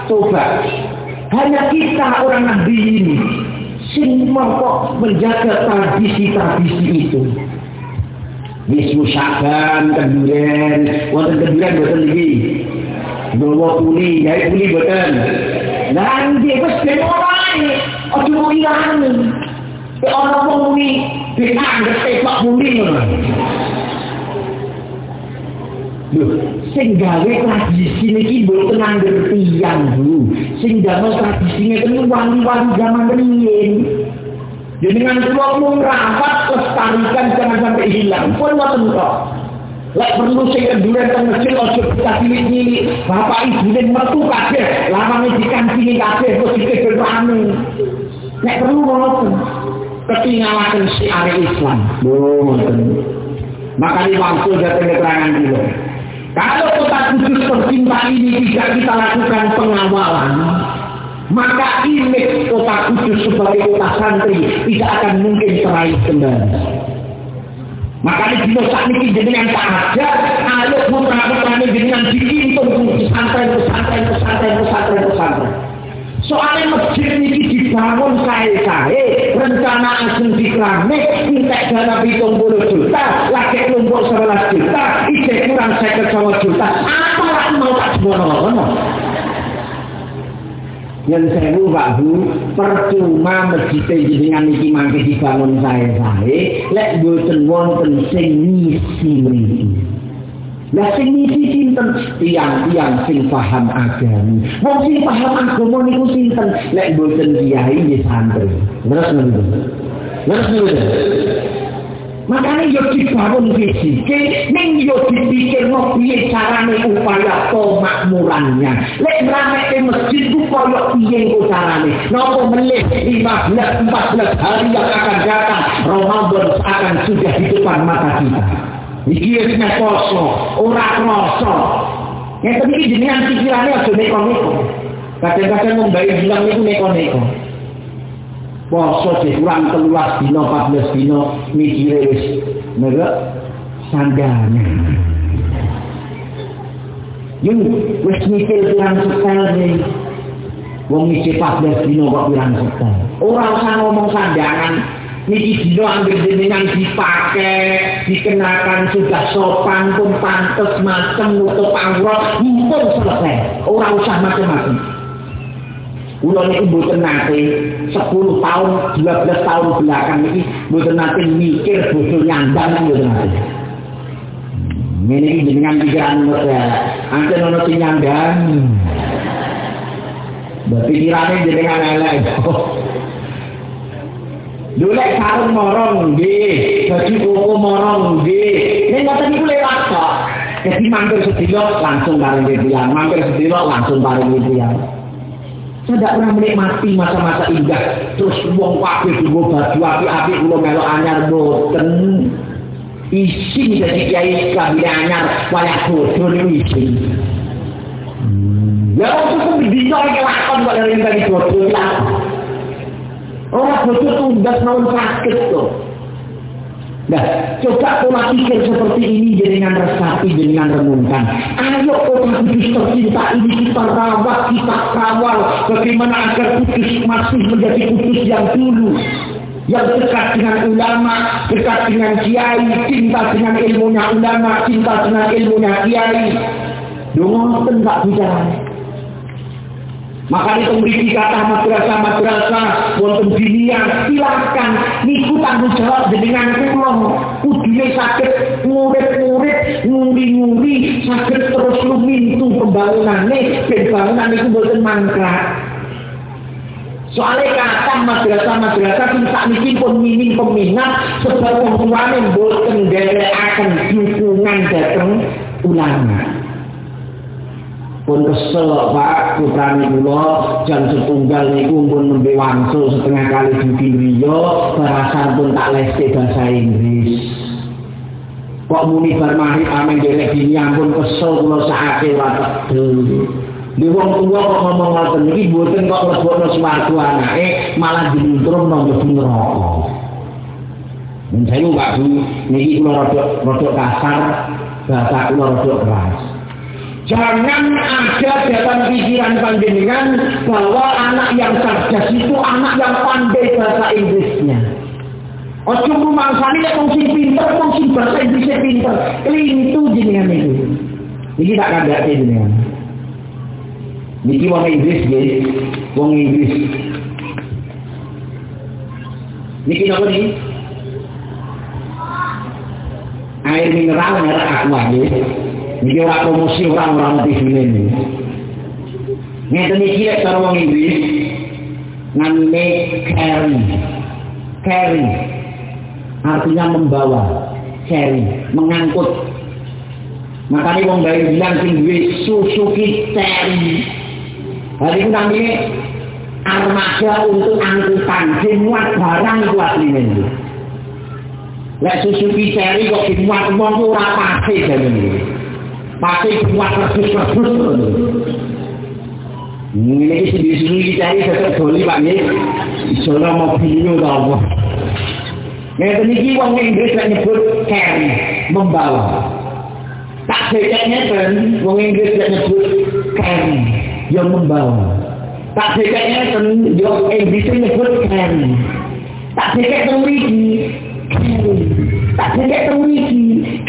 Coba. Hanya kita orang nabi ini sing kok menjaga tradisi-tradisi itu. Wismu Syaban, Keduren, wonten Keduren boten iki. Bawa puli, gawe puli boten. Lah nggih wis demo wae. Aja ilang. Ya orang mau muni, dianggap tepok muni. Loh, sing gawe tradisi niki mboten angger tiyang, Bu. Sing damel tradisine tenan wali-wali zaman riyin. Jenengan kula mung rapat lestarikan jangan sampai hilang. Pun wonten kok. Lek perlu sing kenduren teng masjid aja kita cilik-cilik. Bapak ibu ning metu kabeh, lamane dikancing kabeh kok dikek rame. Lek perlu wonten. Ketinggalaken si Islam. Wonten. Makanya waktu datang keterangan dulu. Kalau kota kudus tercinta ini tidak kita lakukan pengawalan, maka image kota kudus sebagai kota santri tidak akan mungkin teraih kembali. Makanya di saat ini jenengan tak ada, ayo putra-putra ini jenengan dihimpun pesantren, pesantren, pesantren, pesantren, pesantren. Soalnya masjid ini dibangun saya-saya, rencana asing di keramik, minta dana pitung puluh juta, lagi kelompok sebelas juta, ide kurang saya sama juta, apa lagi mau tak semono yang saya Pak Bu, percuma masjid jenengan iki mangke dibangun saya-saya, lek boten wonten sing ngisi mriki. Lah sing misi sinten tiang-tiang sing paham agama. Wong sing paham agama niku sinten? Lek mboten kiai nggih santri. Terus ngono. Terus ngono. Makanya yo dibangun fisike, ning yo dipikir mau piye carane upaya pemakmurannya. Lek ke masjid ku koyo piye ku carane. Napa melih 15 14 hari yang akan datang, Ramadan akan sudah di depan mata kita. Iki wis poso, ora krasa. Nek iki jenengan pikirane aja neko-neko. Kadang-kadang bayi bilang niku neko-neko. Poso sih kurang telulas dino, 14 dino, mikire wis nego sandane. Yung wis mikir kurang setel nih. Wong iki 14 dino kok kurang setel. Ora usah ngomong sandangan, niki dino ambil jenengan dipakai dikenakan sudah sopan pun pantes macam nutup aurat mumpun selesai orang usah macam-macam Ulo ini mboten nate 10 tahun, 12 tahun belakang ini mboten nate mikir bodoh nyandang mboten nate. Ini ini jenengan pikiran ya, ante nono sing nyandang. Pikirannya jenengan elek. Lulek sarung morong nggih, baju koko morong nggih. Nek ngoten niku lewat kok. Jadi mampir sedilo langsung bareng tiyang, mampir sedilo langsung bareng tiyang. Saya tidak pernah menikmati masa-masa indah. Terus wong kabeh dienggo baju api-api kula melo anyar boten. Isi jadi kiai kabine anyar wayah bodoh niku isi. Ya kok cukup dino iki lakon kok dari tadi bodoh Orang bodoh tundas mau sakit tuh. Nah, coba pola pikir seperti ini dengan resapi, dengan renungkan. Ayo kota kudus tercinta ini kita rawat, kita kawal. Bagaimana agar kudus masih menjadi kudus yang dulu. Yang dekat dengan ulama, dekat dengan kiai, cinta dengan ilmunya ulama, cinta dengan ilmunya kiai. Dong, enggak bicara. Maka itu memiliki kata madrasah-madrasah wonten dunia silakan niku tanggung jawab dengan kula. Kudune sakit murid-murid nguri-nguri sakit terus lumintu pembangunane. Ben bangunan niku mboten mangkrak. Soalnya kata madrasah-madrasah sing sakniki pun minim peminat sebab wong tuane mboten akan dukungan dateng ulama. Pun kesel Pak. Putrane kula jam setunggal niku pun nembe wangsul setengah kali di Rio barasan pun tak lesti bahasa Inggris. Kok muni bar mahir amin derek dini ampun kesel kula sakake watak Di wong tua kok ngomong ngoten iki mboten kok lebokno swarga anake malah dintrung nang mlebu neraka. Men saya Bu, niki kula rada kasar, bahasa kula rada keras. Jangan ada dalam pikiran panjenengan bahwa anak yang cerdas itu anak yang pandai bahasa Inggrisnya. Ojo rumangsani nek wong sing pinter, wong sing bahasa Inggrisnya pinter. Klintu jenengan itu. Iki tak kandhake jenengan. Niki wong Inggris nggih, wong Inggris. Niki napa niki? Air mineral merek aqua nggih. Niki ora promosi orang-orang TV ini. Ngeten iki lek cara wong Inggris namine carry. Carry artinya membawa, carry, mengangkut. Makanya wong bayi bilang duwe Suzuki Carry. Hari ini namanya armada untuk angkutan, dimuat barang itu aslinya itu. Lek Suzuki Cherry kok dimuat wong itu ora pasti jane pati kuat terus-terus. Ini sendiri-sendiri dicari sesuatu doli, Pak. Ini seorang mobil ini untuk Allah. Ini orang Inggris yang nyebut carry, membawa. Tak beceknya kan, orang Inggris yang nyebut carry, yang membawa. Tak beceknya kan, yang Inggris yang nyebut carry. Tak becak tahu. Tak becek tahu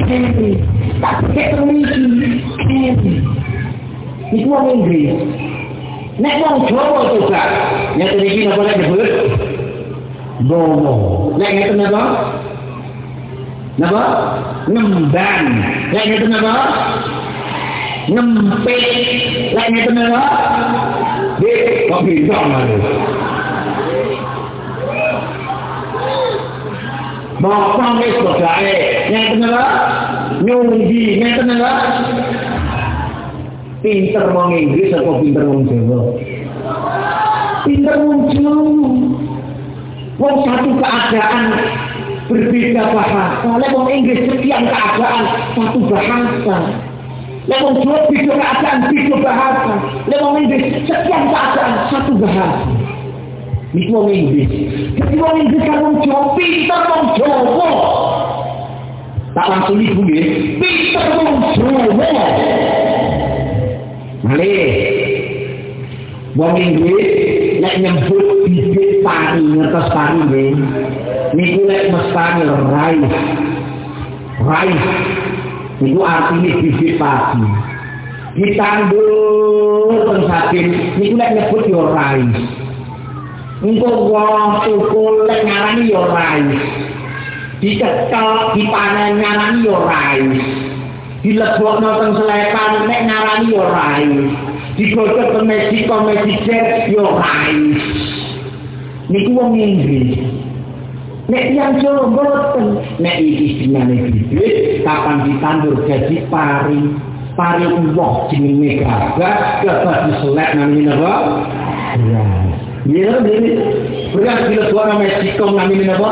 carry. Tak dekat temui itu orang Inggris nek wong Jawa juga yang tadi kita boleh nyebut bomo nek itu napa napa ngembang nek itu napa ngempit nek itu napa Dik, kok bisa malu? Bapak wis bedake, ngeten lho. Nyunggi, ngeten lho. Pinter wong Inggris apa pinter wong Jawa? Pinter wong Jawa. Wong satu keadaan berbeda bahasa. Oleh wong Inggris sekian keadaan satu bahasa. Lewat dua video keadaan, video bahasa. Lewat Inggris, sekian keadaan, satu bahasa. Itu orang Inggris. Jadi orang Inggris kan orang Jawa, pinter orang Jawa. Tak langsung ibu ya, pinter Jawa. Malih. Wong Inggris nek nyebut bibit pari ngertos pari nggih. Niku nek mestani rais. Rais Itu artinya bibit padi. Ditandur pun sakit. Ini kulek nyebut yo rais. Untuk wong tukul lek ngarani yo rais. Diketok, dipanen ngarani yo rais. Dilebok nonton selekan lek ngarani yo rais. Digodok ke Meksiko, Meksiko yo rais. Niku wong Inggris. Nek yang Jawa mboten, nek iki jenenge bibit, kapan ditandur jadi pari. Pari uwoh jenenge gagah, gagah diselek namine apa? Beras. Iya, ini beras bila suara Meksiko namine apa?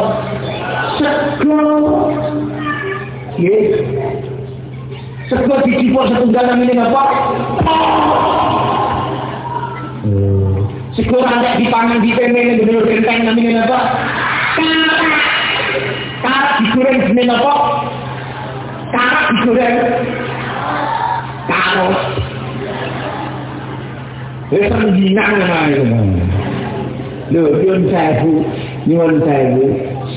sekolah ya sekolah dicipu satu dalam ini apa sekolah anda dipanggil di temen yang benar-benar genteng namanya apa karak digoreng ini apa karak digoreng karak Wesan dinang ngene. Lho, yen saya bu, nyuwun saya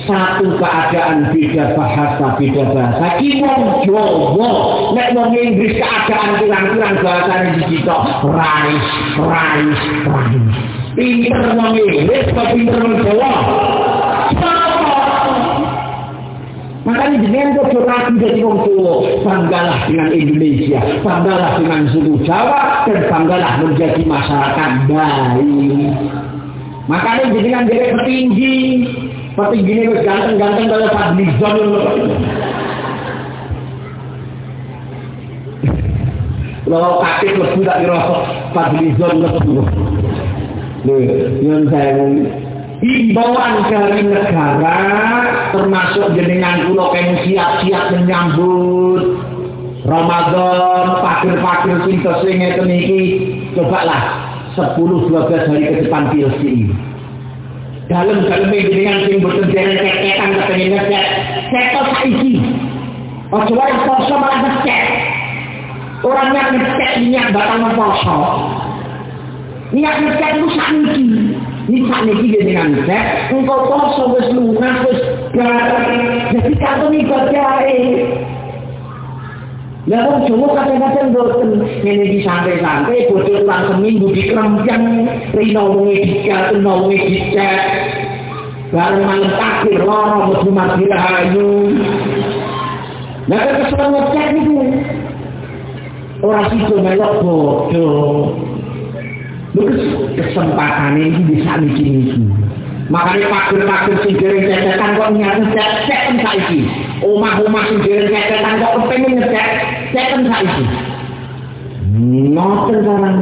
satu keadaan beda bahasa beda bahasa. Kimong jowo nek wong Inggris keadaan kurang-kurang bahasa ini dicito rais rais rais pinter wong Inggris kok pinter wong Jawa? Makanya jenengan kok lagi jadi wong tua, banggalah dengan Indonesia, banggalah dengan suku Jawa, dan banggalah menjadi masyarakat baik. Makanya jenengan jadi petinggi, petinggi ini ganteng-ganteng kalau Fadlizon Kalau kakek lebih tak kira Fadlizon lebih. Loh, yang saya Imbauan dari negara termasuk jenengan kula kene siap-siap menyambut Ramadan, pakir-pakir sing ngeten iki cobalah 10 12 hari ke depan pilsi. Dalam dalam jenengan sing boten jere kekekan kepengen ngecek, cetok saiki. Ojo wae poso malah ngecek. Orangnya ngecek minyak bakal poso. Niat ngecek itu sak niki dengan cek, engkau poso wis lunas wis bareng. Jadi kantor ibadah Lah kok cuma kata-kata mboten ngene iki sampe-sampe bodho lan seminggu dikrempyang rino wingi dicat rino wingi dicat. Bareng malam takdir loro mesti mati rahayu. Lah kok iso ngecek iki. Ora iso melok bodho. Lha kesempatan iki bisa mikir-mikir. Makanya pakir-pakir sing dereng cecetan kok nyata cek ceken saiki. Omah-omah sing dereng cecetan kok pengen ngecek ceken saiki. Ngoten sekarang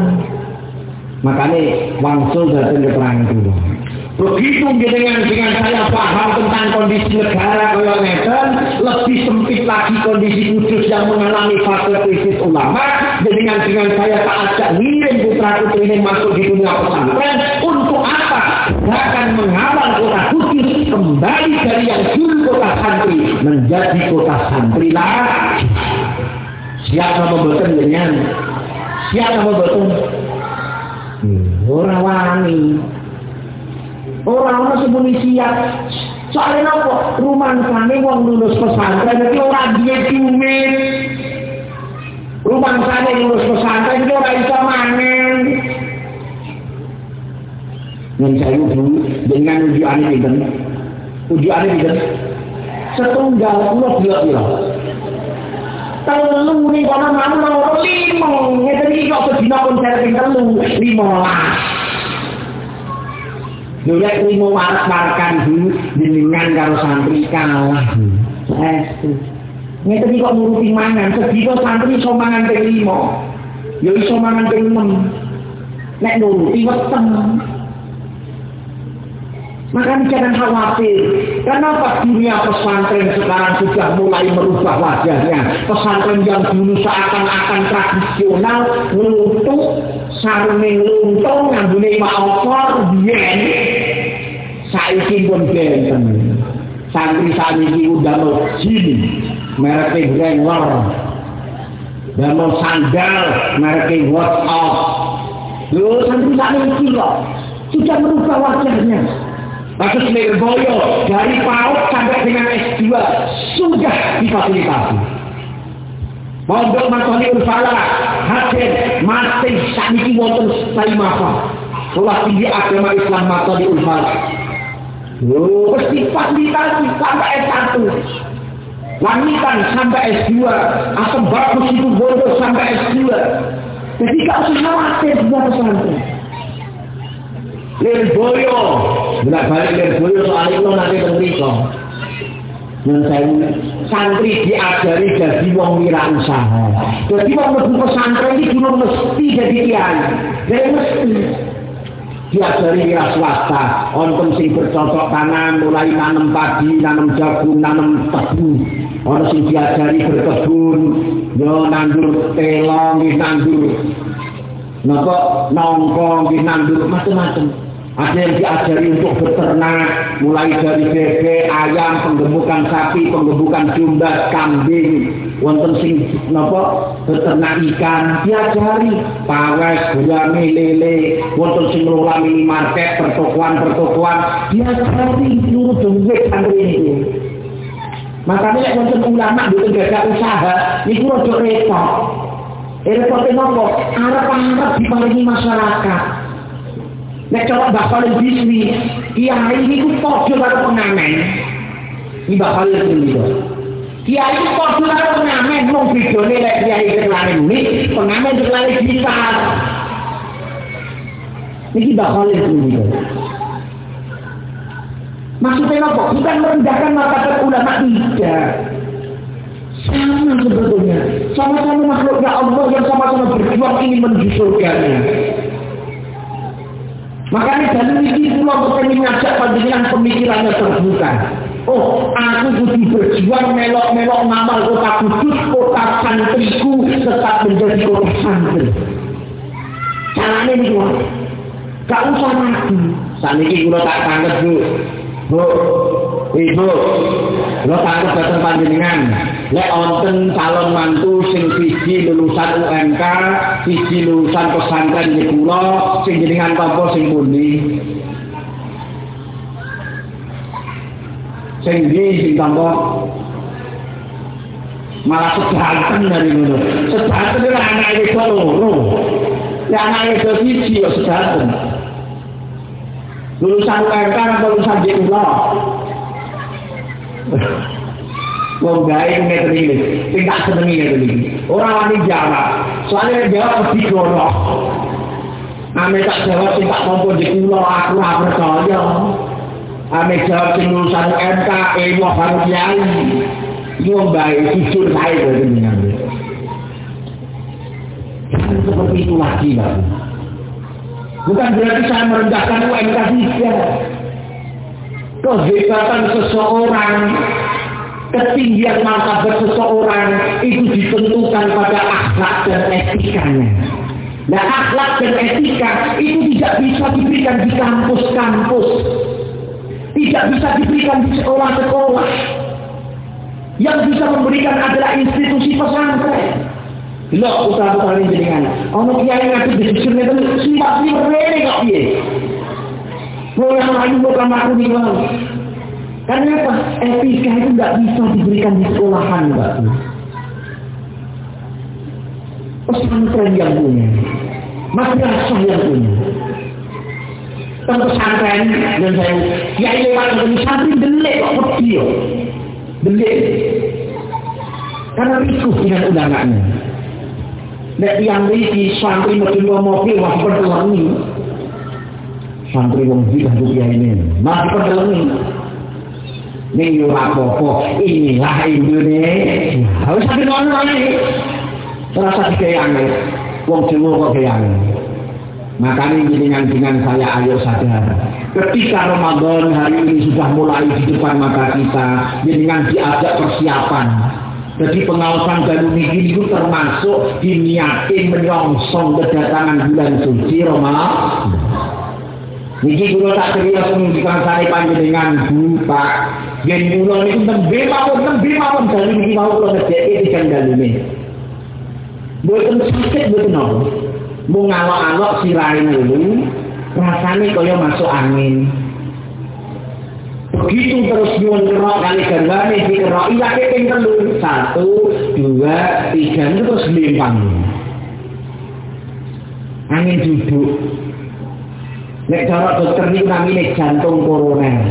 makanya wangsul datang ke perang itu Begitu dengan dengan saya paham tentang kondisi negara kaya ngeten, lebih sempit lagi kondisi khusus yang mengalami fase krisis ulama. Dengan dengan saya tak ajak ngirim putra putri ini masuk di dunia pesantren Bahkan mengawal kota kudus kembali dari yang dulu kota santri menjadi kota santri lah. Siapa membuatkan dengan siapa membuatkan? Hmm, orang wani. Orang-orang semuanya siap. Soalnya apa? Rumah sana wong lulus pesantren itu orang dia cumit. Rumah sana lulus pesantren itu orang bisa manen. Yang saya uji dengan ujian ini Ujian ini Setunggal pulau bila-bila. Telu nih kalau mau mau lima. Ngeten kok sedina pun saya telu lima. Nulek limo warak-warakan dulu jenengan karo santri kalah. Estu. Ngeten iki kok nuruti mangan, sedina santri iso mangan ping 5. Ya iso mangan ping 6. Nek nuruti weteng. Makanya jangan khawatir. Kenapa dunia pesantren sekarang sudah mulai merubah wajahnya? Pesantren yang dulu seakan-akan tradisional, ngelutuk, sarungnya luntung, ngambunnya ima opor, bien. Saiki pun benten. Santri saiki udah mau jin, Wrangler. Dan mau sandal, mereknya WhatsApp. Loh, santri saiki loh. Sudah merubah wajahnya. Kasus Lirboyo dari PAUD sampai dengan S2 sudah difasilitasi. Pondok Matoni Urfala, hadir, mati, saniki wonten sai mafa. Sekolah tinggi agama Islam Matoni Urfala. Oh, mesti fasilitasi sampai S1. Langitan sampai S2. Asam bagus itu bodoh sampai S2. Jadi gak usah khawatir sudah pesantren. Lirboyo, bolak balik Lirboyo soal itu nanti tentu Dan saya santri diajari jadi wong wira usaha. Jadi wong mlebu pesantren iki kudu mesti jadi kiai. Jadi mesti diajari wira swasta, wonten sing bercocok tanam, mulai nanam padi, nanam jagung, nanam tebu. Ana sing diajari berkebun, yo nandur telo, nandur napa nongko, nandur macam-macam. Ada yang diajari untuk beternak, mulai dari bebek, ayam, penggemukan sapi, penggemukan domba, kambing, wonten sing napa beternak ikan, diajari pawes, gurame, lele, wonten sing ngelola minimarket, pertokoan-pertokoan, diajari seluruh duit santri ini. Makanya wonten ulama bukan gagak usaha, itu rada repot. Repotnya nopo, arep-arep diparingi masyarakat. Nek cara Mbak Khalil kiai ini ku podo karo pengamen. Ini Mbak Khalil Bisri. Kiai itu podo karo pengamen, mau bedone lek kiai kekelane ini, pengamen kekelane gitar. Ini Mbak Khalil Bisri. Maksudnya apa? Bukan merendahkan martabat ulama tidak. Sama sebetulnya. Sama-sama makhluknya Allah yang sama-sama berjuang ingin menuju surganya. Makanya dari ini pulau bertanya ngajak panjenengan pemikirannya terbuka. Oh, aku butuh berjuang melok-melok ngamal kota kudus, kota santriku tetap menjadi kota santri. Caranya ini gua. Gak usah mati. Saat ini tak tangkap bu. Bu, ibu, lo tangkap datang panjenengan. Lek onten calon mantu sing siji lulusan UMK, siji lulusan pesantren di pulau, sing jenengan topo sing pundi. Sing di sing malah sedanten dari ngono. Sedanten itu anak itu loro. Ya anak itu siji ya sedanten. lulusan UMK atau lulusan JULO Wong gawe ngene iki, sing tak senengi ngene iki. Ora wani jawab. Soale jawab mesti krono. Ame tak jawab sing tak tampa di kula aku ora percaya. Ame jawab sing lulusan MK ilmu karo kiai. Iki wong gawe jujur to jenengan. Seperti itu lagi. Bukan berarti saya merendahkan UMK tidak. Kehebatan seseorang ketinggian martabat seseorang itu ditentukan pada akhlak dan etikanya. Nah akhlak dan etika itu tidak bisa diberikan di kampus-kampus. Tidak bisa diberikan di sekolah-sekolah. Yang bisa memberikan adalah institusi pesantren. Lho, usaha-usaha ini jenengan. Ono kiai ngaku di sini sih rene kok. Mulai lalu bukan aku nih karena apa? Etika itu nggak bisa diberikan di sekolahan, Mbak. Pesantren yang punya, madrasah yang punya. Tentang pesantren dan saya, ya ini lewat ke santri delik kok yo, delik. Karena rikuh dengan undangannya. Nek yang riki santri mesti mobil masih pertelangi. Santri wong iki kan ini, masih pertelangi. Ning yo apa-apa, inilah Indonesia. Harus sampe ngono iki. Terasa dikayane. Wong Jawa kok kayane. Makanya dengan saya ayo sadar. Ketika Ramadan hari ini sudah mulai di depan mata kita, dengan diajak persiapan. Jadi pengawasan baru ini itu termasuk diniatin menyongsong kedatangan bulan suci Ramadan. Niki kula tak cerita pendidikan saya panjenengan Bu Pak. Yen kula niku nembe mawon nembe mawon dalem iki mau kula ngejeki tigang daleme. Mboten sakit mboten napa. Mung alok-alok sirahe niku rasane kaya masuk angin. Begitu terus nyuwun kerok kali garwane dikerok iya ping telu. Satu, dua, tiga terus limpang. Angin duduk. Nek cara dokter ini namanya jantung koroner.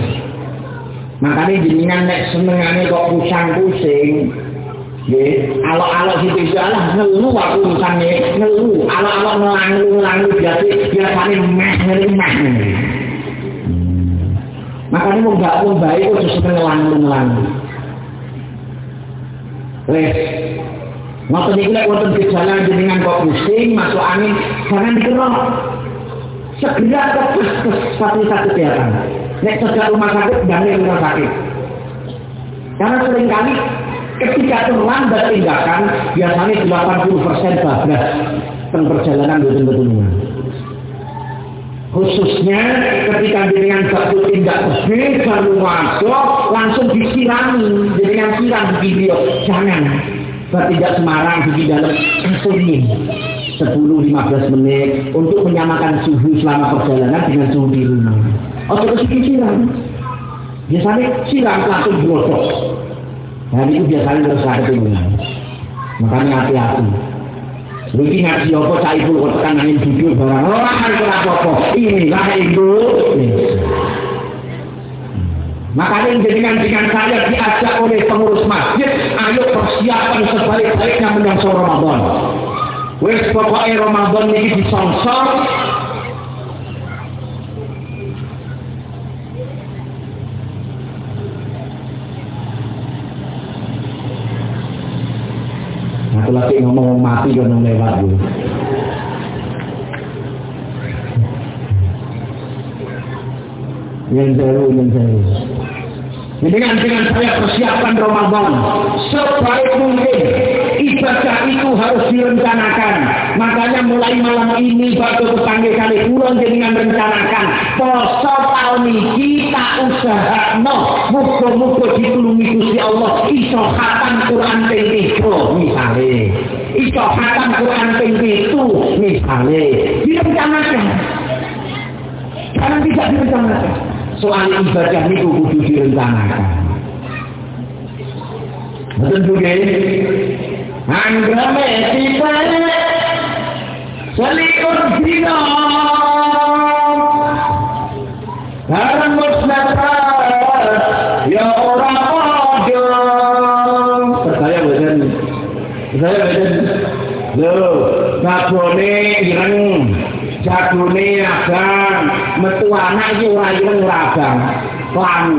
Makanya jenengan nek senengane kok pusang-pusing. Nggih, alok-alok situ salah ngelu aku usane ngelu, alok-alok ngelang-ngelang biasa biasane meh meh. Makanya mau gak pun baik kok justru ngelang-ngelang. Wes, Ngoten iki nek wonten gejala jenengan kok pusing, masuk angin, jangan dikerok. Segera ke fasilitas kesehatan. Nek sejak rumah sakit, jangan rumah sakit. Karena sering kali ketika terlambat tindakan, biasanya 80% bablas tentang perjalanan betul-betul. Khususnya ketika dengan satu tindak tersebut baru masuk, langsung disirami dengan siram video. Jangan bertindak semarang di dalam insulin. 10-15 menit untuk menyamakan suhu selama perjalanan dengan suhu di rumah. Oh terus ini siram. Biasanya siram langsung berosok. Nah itu biasanya terus ada dengan. Makanya hati-hati. Mungkin ngaji apa cah ibu kok tekan angin duduk barang. Oh kan apa-apa. Inilah ibu. Makanya dengan dengan saya diajak oleh pengurus masjid, ayo persiapan sebaik-baiknya menyongsong Ramadan. Wes pokoke Ramadan iki disongsong Aku lagi ngomong mati kan lewat dulu. Yang seru, yang seru. Dengan dengan saya persiapkan Ramadan sebaik mungkin ibadah itu harus direncanakan. Makanya mulai malam ini waktu kepanggil kali pulang dengan rencanakan. Poso tahun ini kita usaha no muka-muka ditulungi Gusti Allah. Iso khatam Quran ping misalnya iso khatam Quran ping itu misalnya direncanakan. Karena tidak direncanakan. Soal ibadah ini kudu direncanakan. Betul juga. Anggrame sipare selikur dina. Karan bersnapas ya ora padha. Saya badan Saya badan Lho ngabone ireng jagone abang metu anak iki ora ireng ora abang.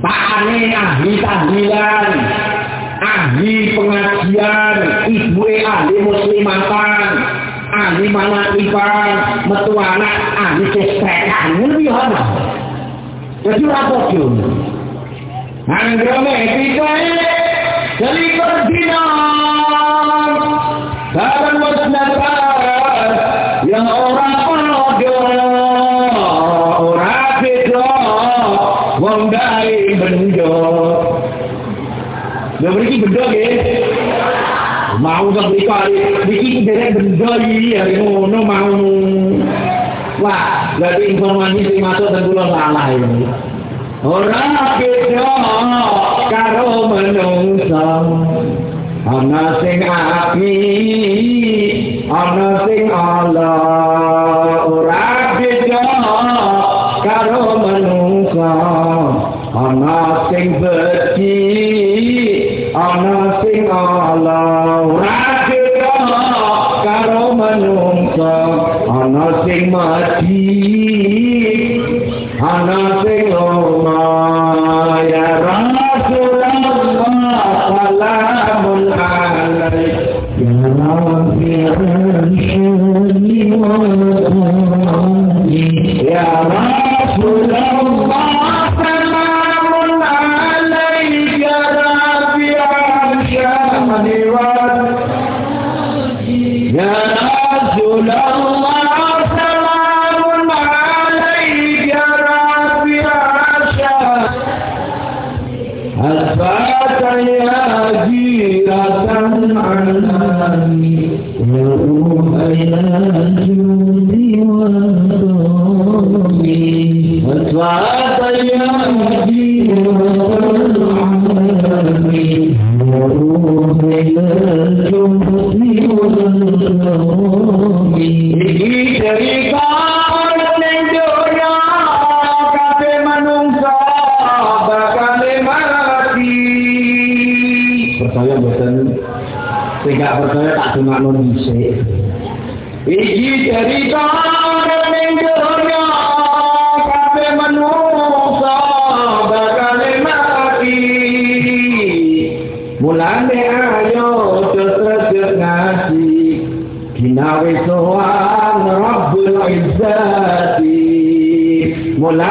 Pak ahli tahlilan. Ahli pengajian, ibu ahli muslimatan, ahli manakifan, metu anak ahli kestrekan. Ini apa? Jadi apa pun. Anggone pitae jadi berdina Barang wasnata yang orang dari. Lha bendo nggih. Mau sak mriki kali iki derek bendo iki ya ngono mau. Wah, berarti informasi sing masuk dan kula salah ini. Ora beda karo menungsa. Ana sing api, ana sing ala. Ora beda karo menungsa. Ana sing beci, ana sing ala. Ora beda karo menungsa. Ana sing mati, ana sing loma ya Rasulullah salamun alaik ya Rabbi wọ̀lá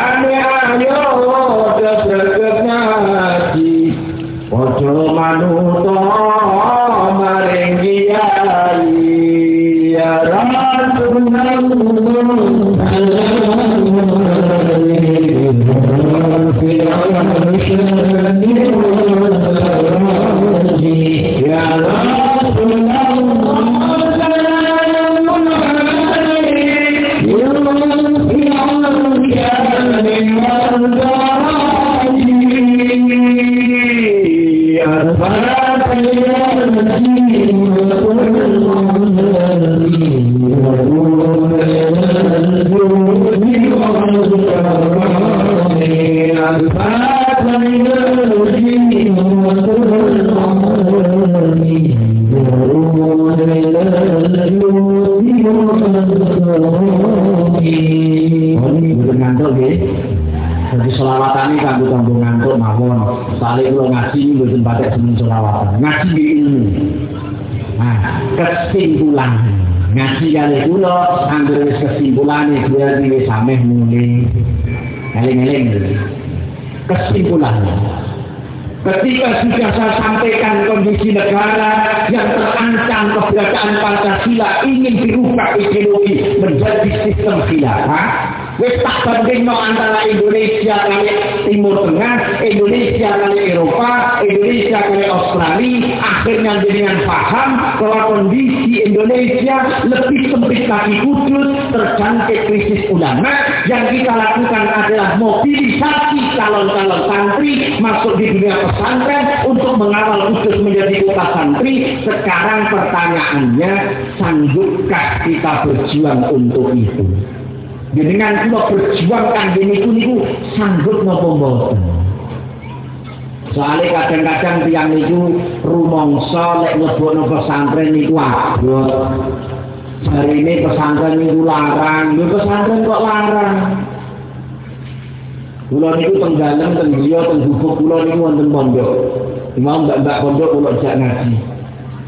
ulama yang kita lakukan adalah mobilisasi calon-calon santri masuk di dunia pesantren untuk mengawal kudus menjadi kota santri. Sekarang pertanyaannya, sanggupkah kita berjuang untuk itu? Dengan kula berjuang niku niku sanggup napa mboten. Soale kadang-kadang tiyang niku rumangsa lek mlebokno pesantren niku abot. Hari ini pesantren itu larang lu pesantren kok larang Kulon itu tenggalan, tenggio, tenggubuk, kulon itu wonten pondok. Imam mbak-mbak pondok kulon jak ngaji.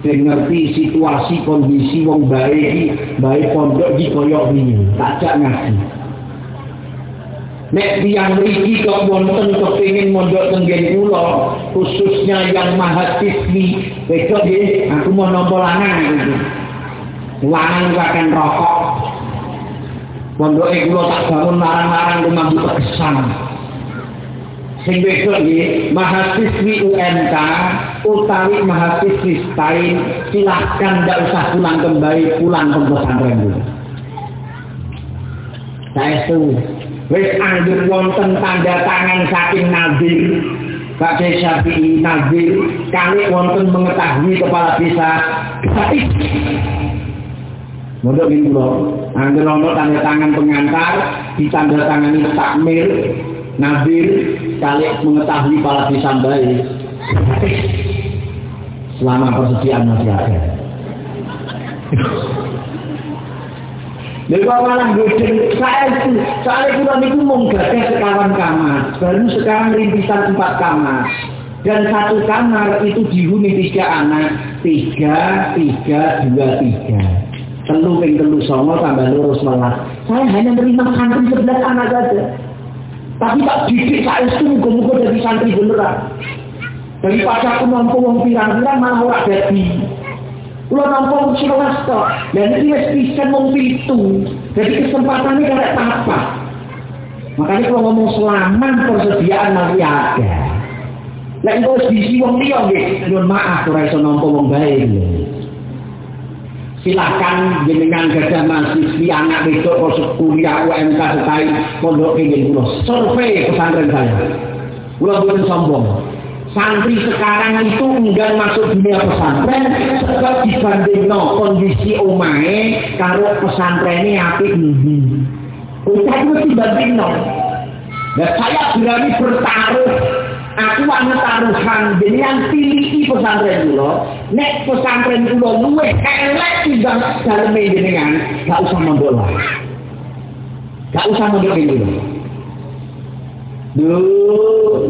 Ngerti situasi, kondisi, wong baik, baik pondok di koyok ini. Tak jak ngaji. Nek tiang riki kok wonten kepingin mondok tenggen kula, khususnya yang mahasiswi, besok ya, aku mau nompo lanang Lanang akan rokok. Pondok kula tak bangun larang-larang rumah kesan. Sing besok nggih, mahasiswi UMK utawi mahasiswi lain silakan tidak usah pulang kembali pulang ke pesantren dulu. Saya itu Wis anggere wonten tanda tangan saking Nabi Pak Syafi'i Nabi kali wonten mengetahui kepala desa gratis. Mondok ini kula, anggere ana tanda tangan pengantar ditanda tangani takmir Nabi kali mengetahui kepala desa baik selama persediaan masih ada. Lha malah boten saya itu, saya kula niku mung gadah sekawan kamar, baru sekarang rintisan empat kamar. Dan satu kamar itu dihuni tiga anak, tiga, tiga, dua, tiga. Telu ping telu songo tambah lurus malah. Saya hanya menerima santri sebelas anak saja. Tapi tak didik saya itu muka-muka jadi santri beneran. Daripada aku mampu wong pirang-pirang malah ora jadi. Kulo nampa sewelas tok. Dan iki wis pisan mung pitu. Jadi kesempatannya karek apa? Makanya kalau ngomong selaman persediaan masih ada. Lek engko wis diisi wong liya nggih, nyuwun maaf ora iso nampa wong bae. Silakan jenengan gadah mahasiswi anak wedok kok kuliah UMK sekai pondok kenging kula. Survei pesantren saya. Kula boten sombong. santri sekarang itu enggak masuk dunia pesantren sebab dibanding no kondisi omae karo pesantrennya api ini kita itu dibanding no dan saya berani bertaruh aku wangi taruhan dengan pilih pesantren dulu nek pesantren dulu luwe elek tidak daleme jenengan gak usah membola gak usah membola dulu dulu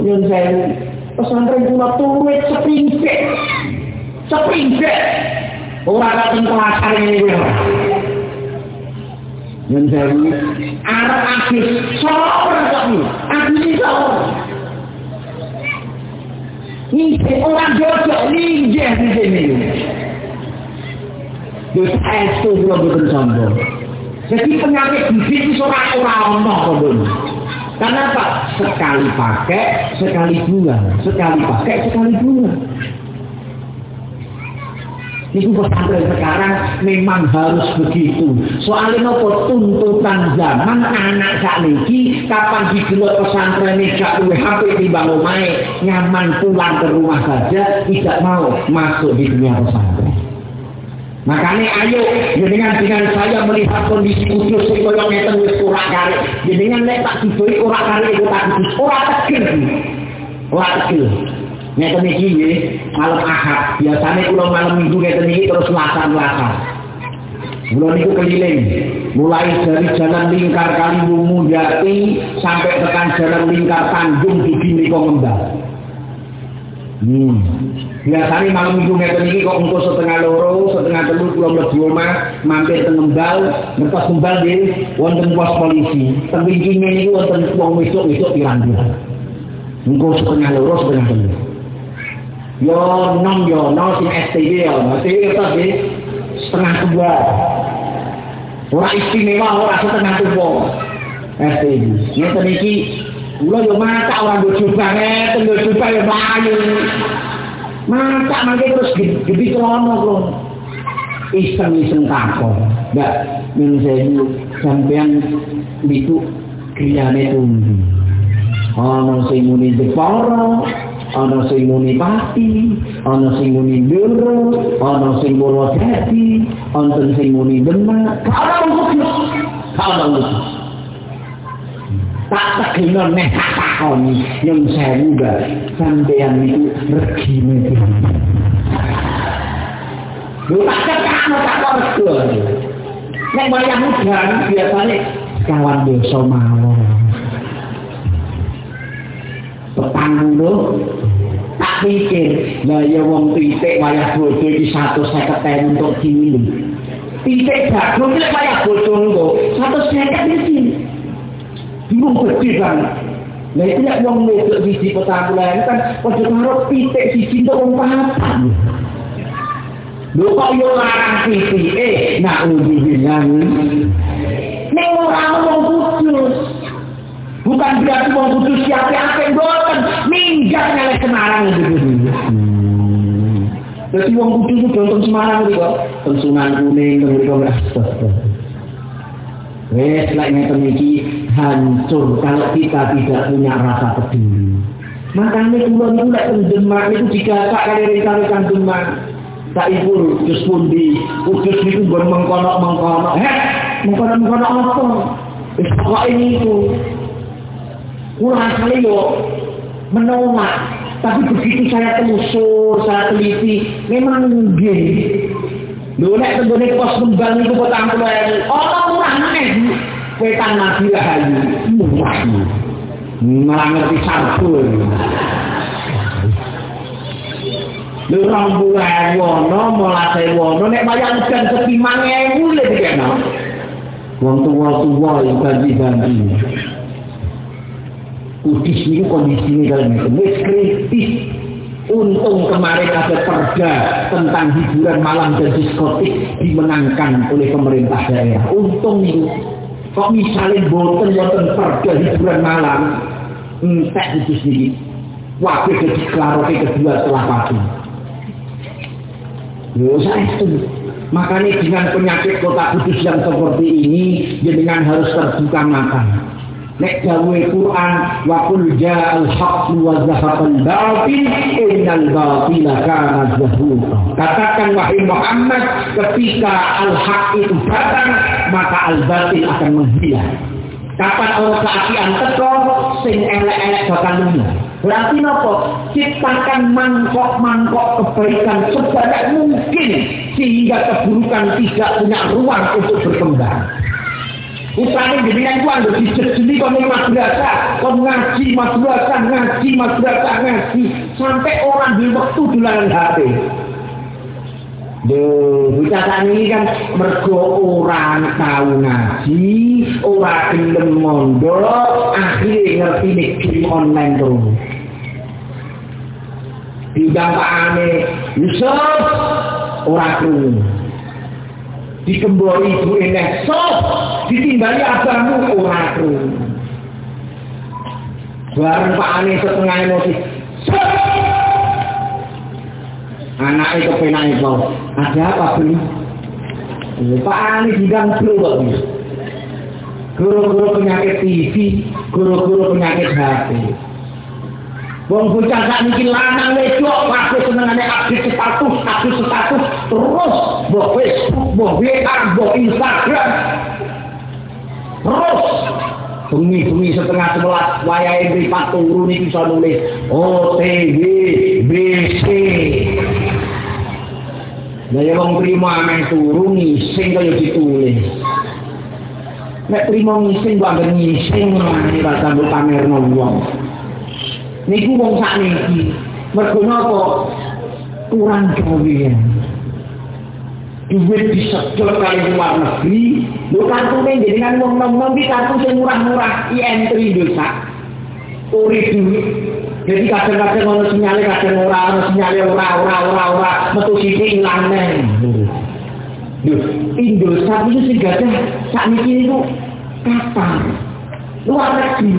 nyun saya pesantren dulu tuwe sepingsek sepingsek ora kata tengah hari ini nyun saya arah akhir. Sopan kok ini akhirnya sopan Ini orang jodoh ninja di sini. Terus itu belum betul sombong. Jadi penyakit bibit itu orang-orang ono Karena apa? Sekali pakai, sekali buang. Sekali pakai, sekali buang. Ini pesantren sekarang memang harus begitu. Soalnya nopo tuntutan zaman anak sak niki kapan digelar pesantren ini gak luwe HP timbang omae nyaman pulang ke rumah saja tidak mau masuk di dunia pesantren. Makanya ayo jenengan dengan saya melihat kondisi kudus sing koyo ngeten wis ora kare. Jenengan nek tak diboi ora kare iku tak kudus ora tegel. Ngeten iki nggih malam Ahad. Biasane kula malam Minggu ngeten iki terus lasan-lasan. Kula niku keliling mulai dari jalan lingkar Kaliwungu Jati sampai tekan jalan lingkar Tanjung di Bimiko Ngembang. Hmm. Biasanya malam minggu ngeten iki kok engko setengah loro, setengah telu kula mlebu omah, mampir teng Ngembal, ngertos Ngembal nggih wonten pos polisi. Teng wingi niku wonten wong wedok-wedok pirang-pirang. Engko setengah loro, setengah telu. yo nom yo no sim STB yo. Mesti itu di setengah tua ora istimewa ora setengah tua STB ini terniki gula yo mata orang gue coba nih tengok coba yo bayu. Mata mangke terus gede kelono lo iseng iseng tako enggak min saya dulu sampean itu kriane tunggu Ono sing muni Jepara, ana sing muni Pati, ana sing muni Ndoro, ana sing Purwodadi, ana sing muni Demak. Kalau kalau tak tegino nek takoni yang sewu ga sampeyan itu regine iki lho tak tekano tak rego Nek wayah udan biasane kawan dosa mawon. Tak pikir, lah ya wong titik wayah bojo iki 150 untuk diminum. Titik jagung nek wayah bojo engko 150 iki. Bingung gede kan. Lah itu nek wong wedok siji petang bulan kan padha karo titik siji untuk wong papat. Lho kok yo larang titik eh nak uji bilang. Nek ora wong kudus. Bukan berarti wong kudus siapa-apa mboten minggat nyalek Semarang. Hmm. Jadi wong kudus itu contoh Semarang itu kok. Tensungan kuning, tenggiri kok Wes ngeten iki hancur kalau kita tidak punya rasa peduli. Makanya kula niku lek teng Demak niku digagak kali rekan-rekan. Tak ibu terus pundi, kudus niku nggon mengkono-mengkono. Heh, mengkono-mengkono apa? Wis pokoke niku. Kula kali yo menolak tapi begitu saya telusur, saya teliti, memang nggih Lho nek tenggone pos kembang iku kok tampil ae. Ora murah meneh. Wetan nabi rahayu. Murah. Malah ngerti sarpu. Lho rambu ae wono, molase wono nek bayang udan sepi 5000 le dikene. Wong tuwa-tuwa iki ganti-ganti. Kudis ini kondisinya dalam itu. kritis. Untung kemarin ada perda tentang hiburan malam dan diskotik dimenangkan oleh pemerintah daerah. Untung itu. Kok misalnya boten boten perda hiburan malam, entek itu sendiri. Wakil jadi klaroke kedua setelah pagi. Saya itu. Makanya dengan penyakit kota kudus yang seperti ini, dengan harus terbuka mata. Nek dawe Quran wa qul ja'al haqq wa zahaqal batil innal batila kana zahuqa katakan wahai Muhammad ketika al haq itu datang maka al batil akan menghilang. Kapan orang keapian teko sing elek-elek bakal lunga berarti nopo ciptakan mangkok-mangkok kebaikan sebanyak mungkin sehingga keburukan tidak punya ruang untuk berkembang Upane jenengan ku anggo dijejeli kok ning madrasah, kok ngaji madrasah, ngaji madrasah, ngaji sampai orang di waktu dolanan HP. Duh, bocah ini kan mergo orang tahu ngaji, orang gelem mondok, akhirnya ngerti nih game online terus. Bidang Pak Ane, Yusuf, orang terus. Dikembori ibu enek sok! Ditimbali abamu ora bareng pak ane setengah emosi. Sok! Anaknya kepenak itu ada apa beli pak ane bidang bro kok guru-guru penyakit TV guru-guru penyakit hati Wong bocah sak niki lanang wedok kabeh senengane update status, update status terus mbok Facebook, mbok WA, mbok Instagram. Terus bumi-bumi setengah sebelas wayahe mripat turu niki iso nulis OTW BC. Lah ya wong trimo ameh turu ngising kaya ditulis. Nek trimo ngising kok anggere ngising rasa mbok pamerno wong. Niku wong sak niki mergo napa? Kurang gawean. Duit disedot kali luar negeri. Lu kartunya jadi kan wong nom di kartu yang murah-murah. IN dosa urip duit. Jadi kadang-kadang ono sinyale kadang ora ono sinyale ora ora ora ora. Metu sithik ilang neh Duh, Indosat itu sih gajah saat ini itu kasar luar negeri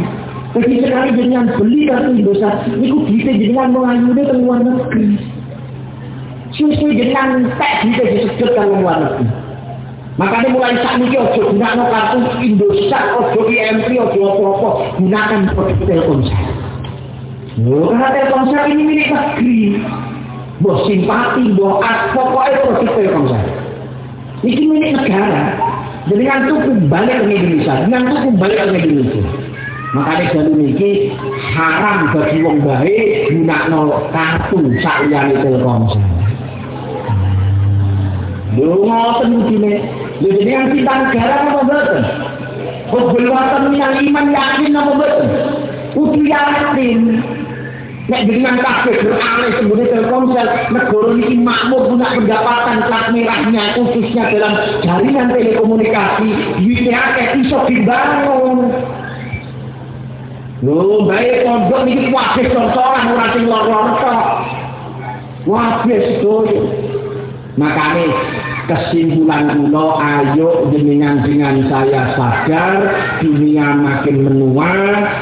Jadi sekali dengan beli kartu Indosat, itu bisa dengan mengayunya ke luar negeri. Susu dengan tak bisa disebut ke luar negeri. Makanya mulai saat ini ojo gunakan kartu Indosat, ojo IMP, ojo apa-apa, gunakan produk Telkomsel. Oh, karena Telkomsel ini milik negeri. Boh simpati, boh as, pokoknya produk Telkomsel. Ini milik negara. Jadi itu kembali ke Indonesia, itu kembali ke Indonesia. Makanya jalur ini haram bagi wong baik gunakno kartu sakliyane Telkomsel. Lho ngoten mudine Jadi yang kita negara apa betul? Kebeluatan yang iman yakin apa betul? Kudu yakin. Nek dengan kafe beralih semuanya telkomsel, negara ini makmur punya pendapatan plat merahnya, khususnya dalam jaringan telekomunikasi, duitnya kayak iso dibangun. Loh, baik pondok ini wajib contohan orang yang lorong-lorong. Wajib, doi. Makanya kesimpulan kuno ayo dengan dengan saya sadar dunia makin menua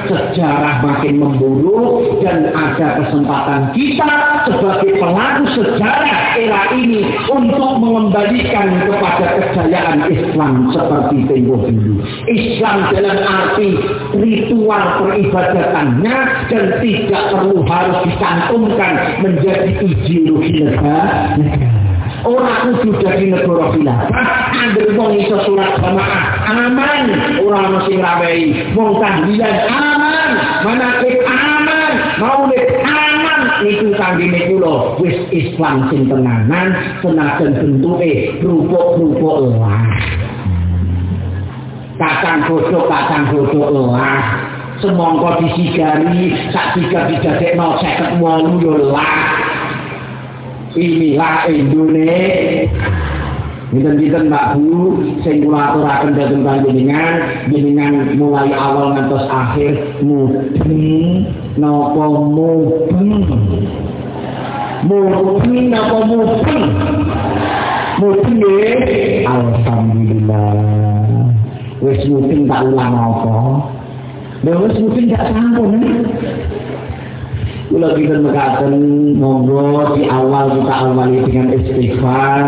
sejarah makin memburuk dan ada kesempatan kita sebagai pelaku sejarah era ini untuk mengembalikan kepada kejayaan Islam seperti tempo dulu. Islam dalam arti ritual peribadatannya dan tidak perlu harus dicantumkan menjadi ideologi negara Orang kudu dadi negara khilafah, anggere wong iso surat jamaah aman, ora ono sing rawehi. Wong tahlilan aman, manakib aman, maulid aman. Iku kanggene kula wis Islam sing tenanan, senajan bentuke rupuk-rupuk lah. Kacang bodoh, kacang bodoh lah. Semongko disigari, sak tiga dijadek no seket walu lah. Inilah Indonesia Binten-binten Mbak Bu, sing kula aturaken dhateng panjenengan, jenengan mulai awal ngantos akhir mudeng napa mudeng. Mudeng napa mudeng? Mudeng nggih. Alhamdulillah. Wis mudeng tak ulang apa? Wis mudeng gak sampun. Kula kita mengatakan monggo di awal kita awali dengan istighfar,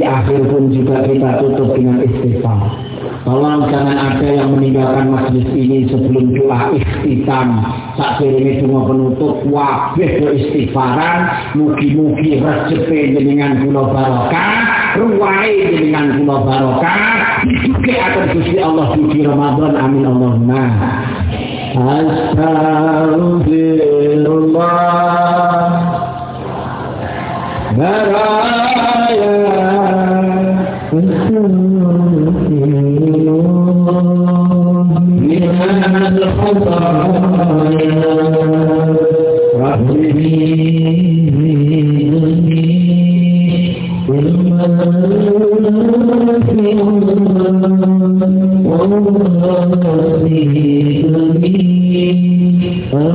di akhir pun juga kita tutup dengan istighfar. Tolong jangan ada yang meninggalkan majlis ini sebelum doa ikhtitam. Saat ini cuma penutup wabih ke istighfaran. Mugi-mugi rezeki dengan pulau barokah. Ruwai dengan pulau barokah. Juga akan Gusti Allah di Ramadan. Amin Allahumma. أستغفر الله برايا من الخطايا Thank you.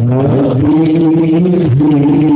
Thank you.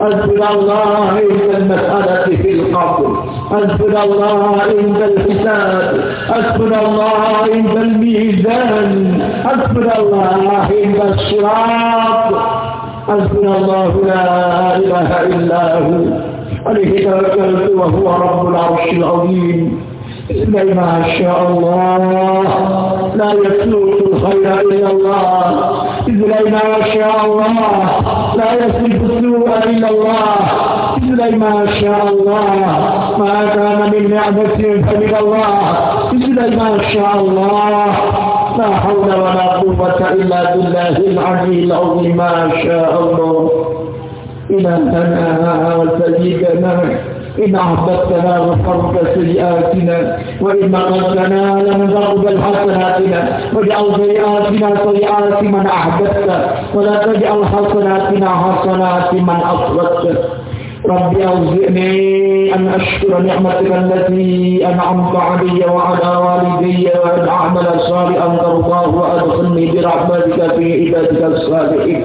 حسبنا الله عند المسألة في القبر. حسبنا الله عند الحساب حسبنا الله عند الميزان. حسبنا الله عند الصراط. حسبنا الله لا إله إلا هو. عليه توكلت وهو رب العرش العظيم. إلا ما شاء الله. لا يسلك الخير إلا الله. إلا ما شاء الله. لا يسلك السوء إلا الله. إلا ما شاء الله. ما كان من نعمة فمن الله. إلا ما شاء الله. لا حول ولا قوة إلا بالله العلي العظيم. ما شاء الله. إلهنا وسيدنا إن أحببتنا غفرت سيئاتنا وإن أردتنا لم تقبل حسناتنا واجعل سيئاتنا سيئات من أحببت ولا تجعل حسناتنا حسنات من أصبت رب أوزئني أن أشكر نعمتك التي أنعمت علي وعلى والدي وأن أعمل صالحا ترضاه وأدخلني برحمتك في عبادك الصالحين.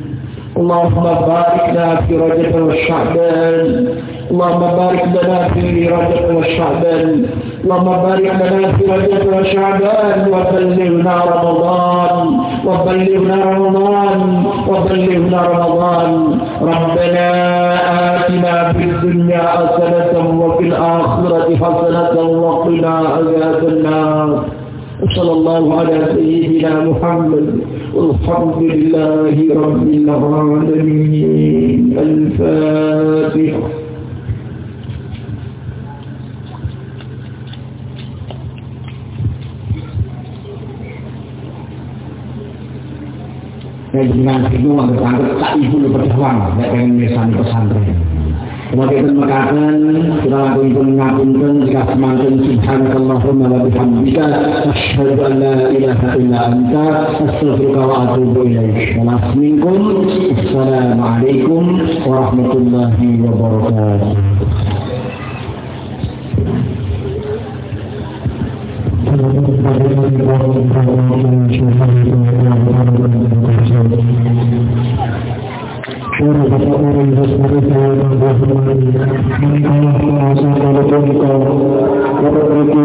اللهم بارك لنا في رجب والشعبان اللهم بارك لنا في رجب والشعبان اللهم بارك لنا في رجب وشعبان. وبلغنا رمضان. وبلغنا رمضان. وبلغنا رمضان. ربنا آتنا في الدنيا حسنة وفي الآخرة حسنة وقنا عذاب النار. وصلى الله على سيدنا محمد والحمد لله رب العالمين الفاتحة Saya dengan itu menganggap tak ibu berjuang, saya pengen mesan pesantren. Kemudian mengatakan kita pun ngapunten jika semakin subhanakallahumma wa bihamdika asyhadu an la ilaha illa anta astaghfiruka wa atubu ilaik. Wassalamualaikum Assalamualaikum warahmatullahi wabarakatuh. Ora bapak kalau kita Dapat berhenti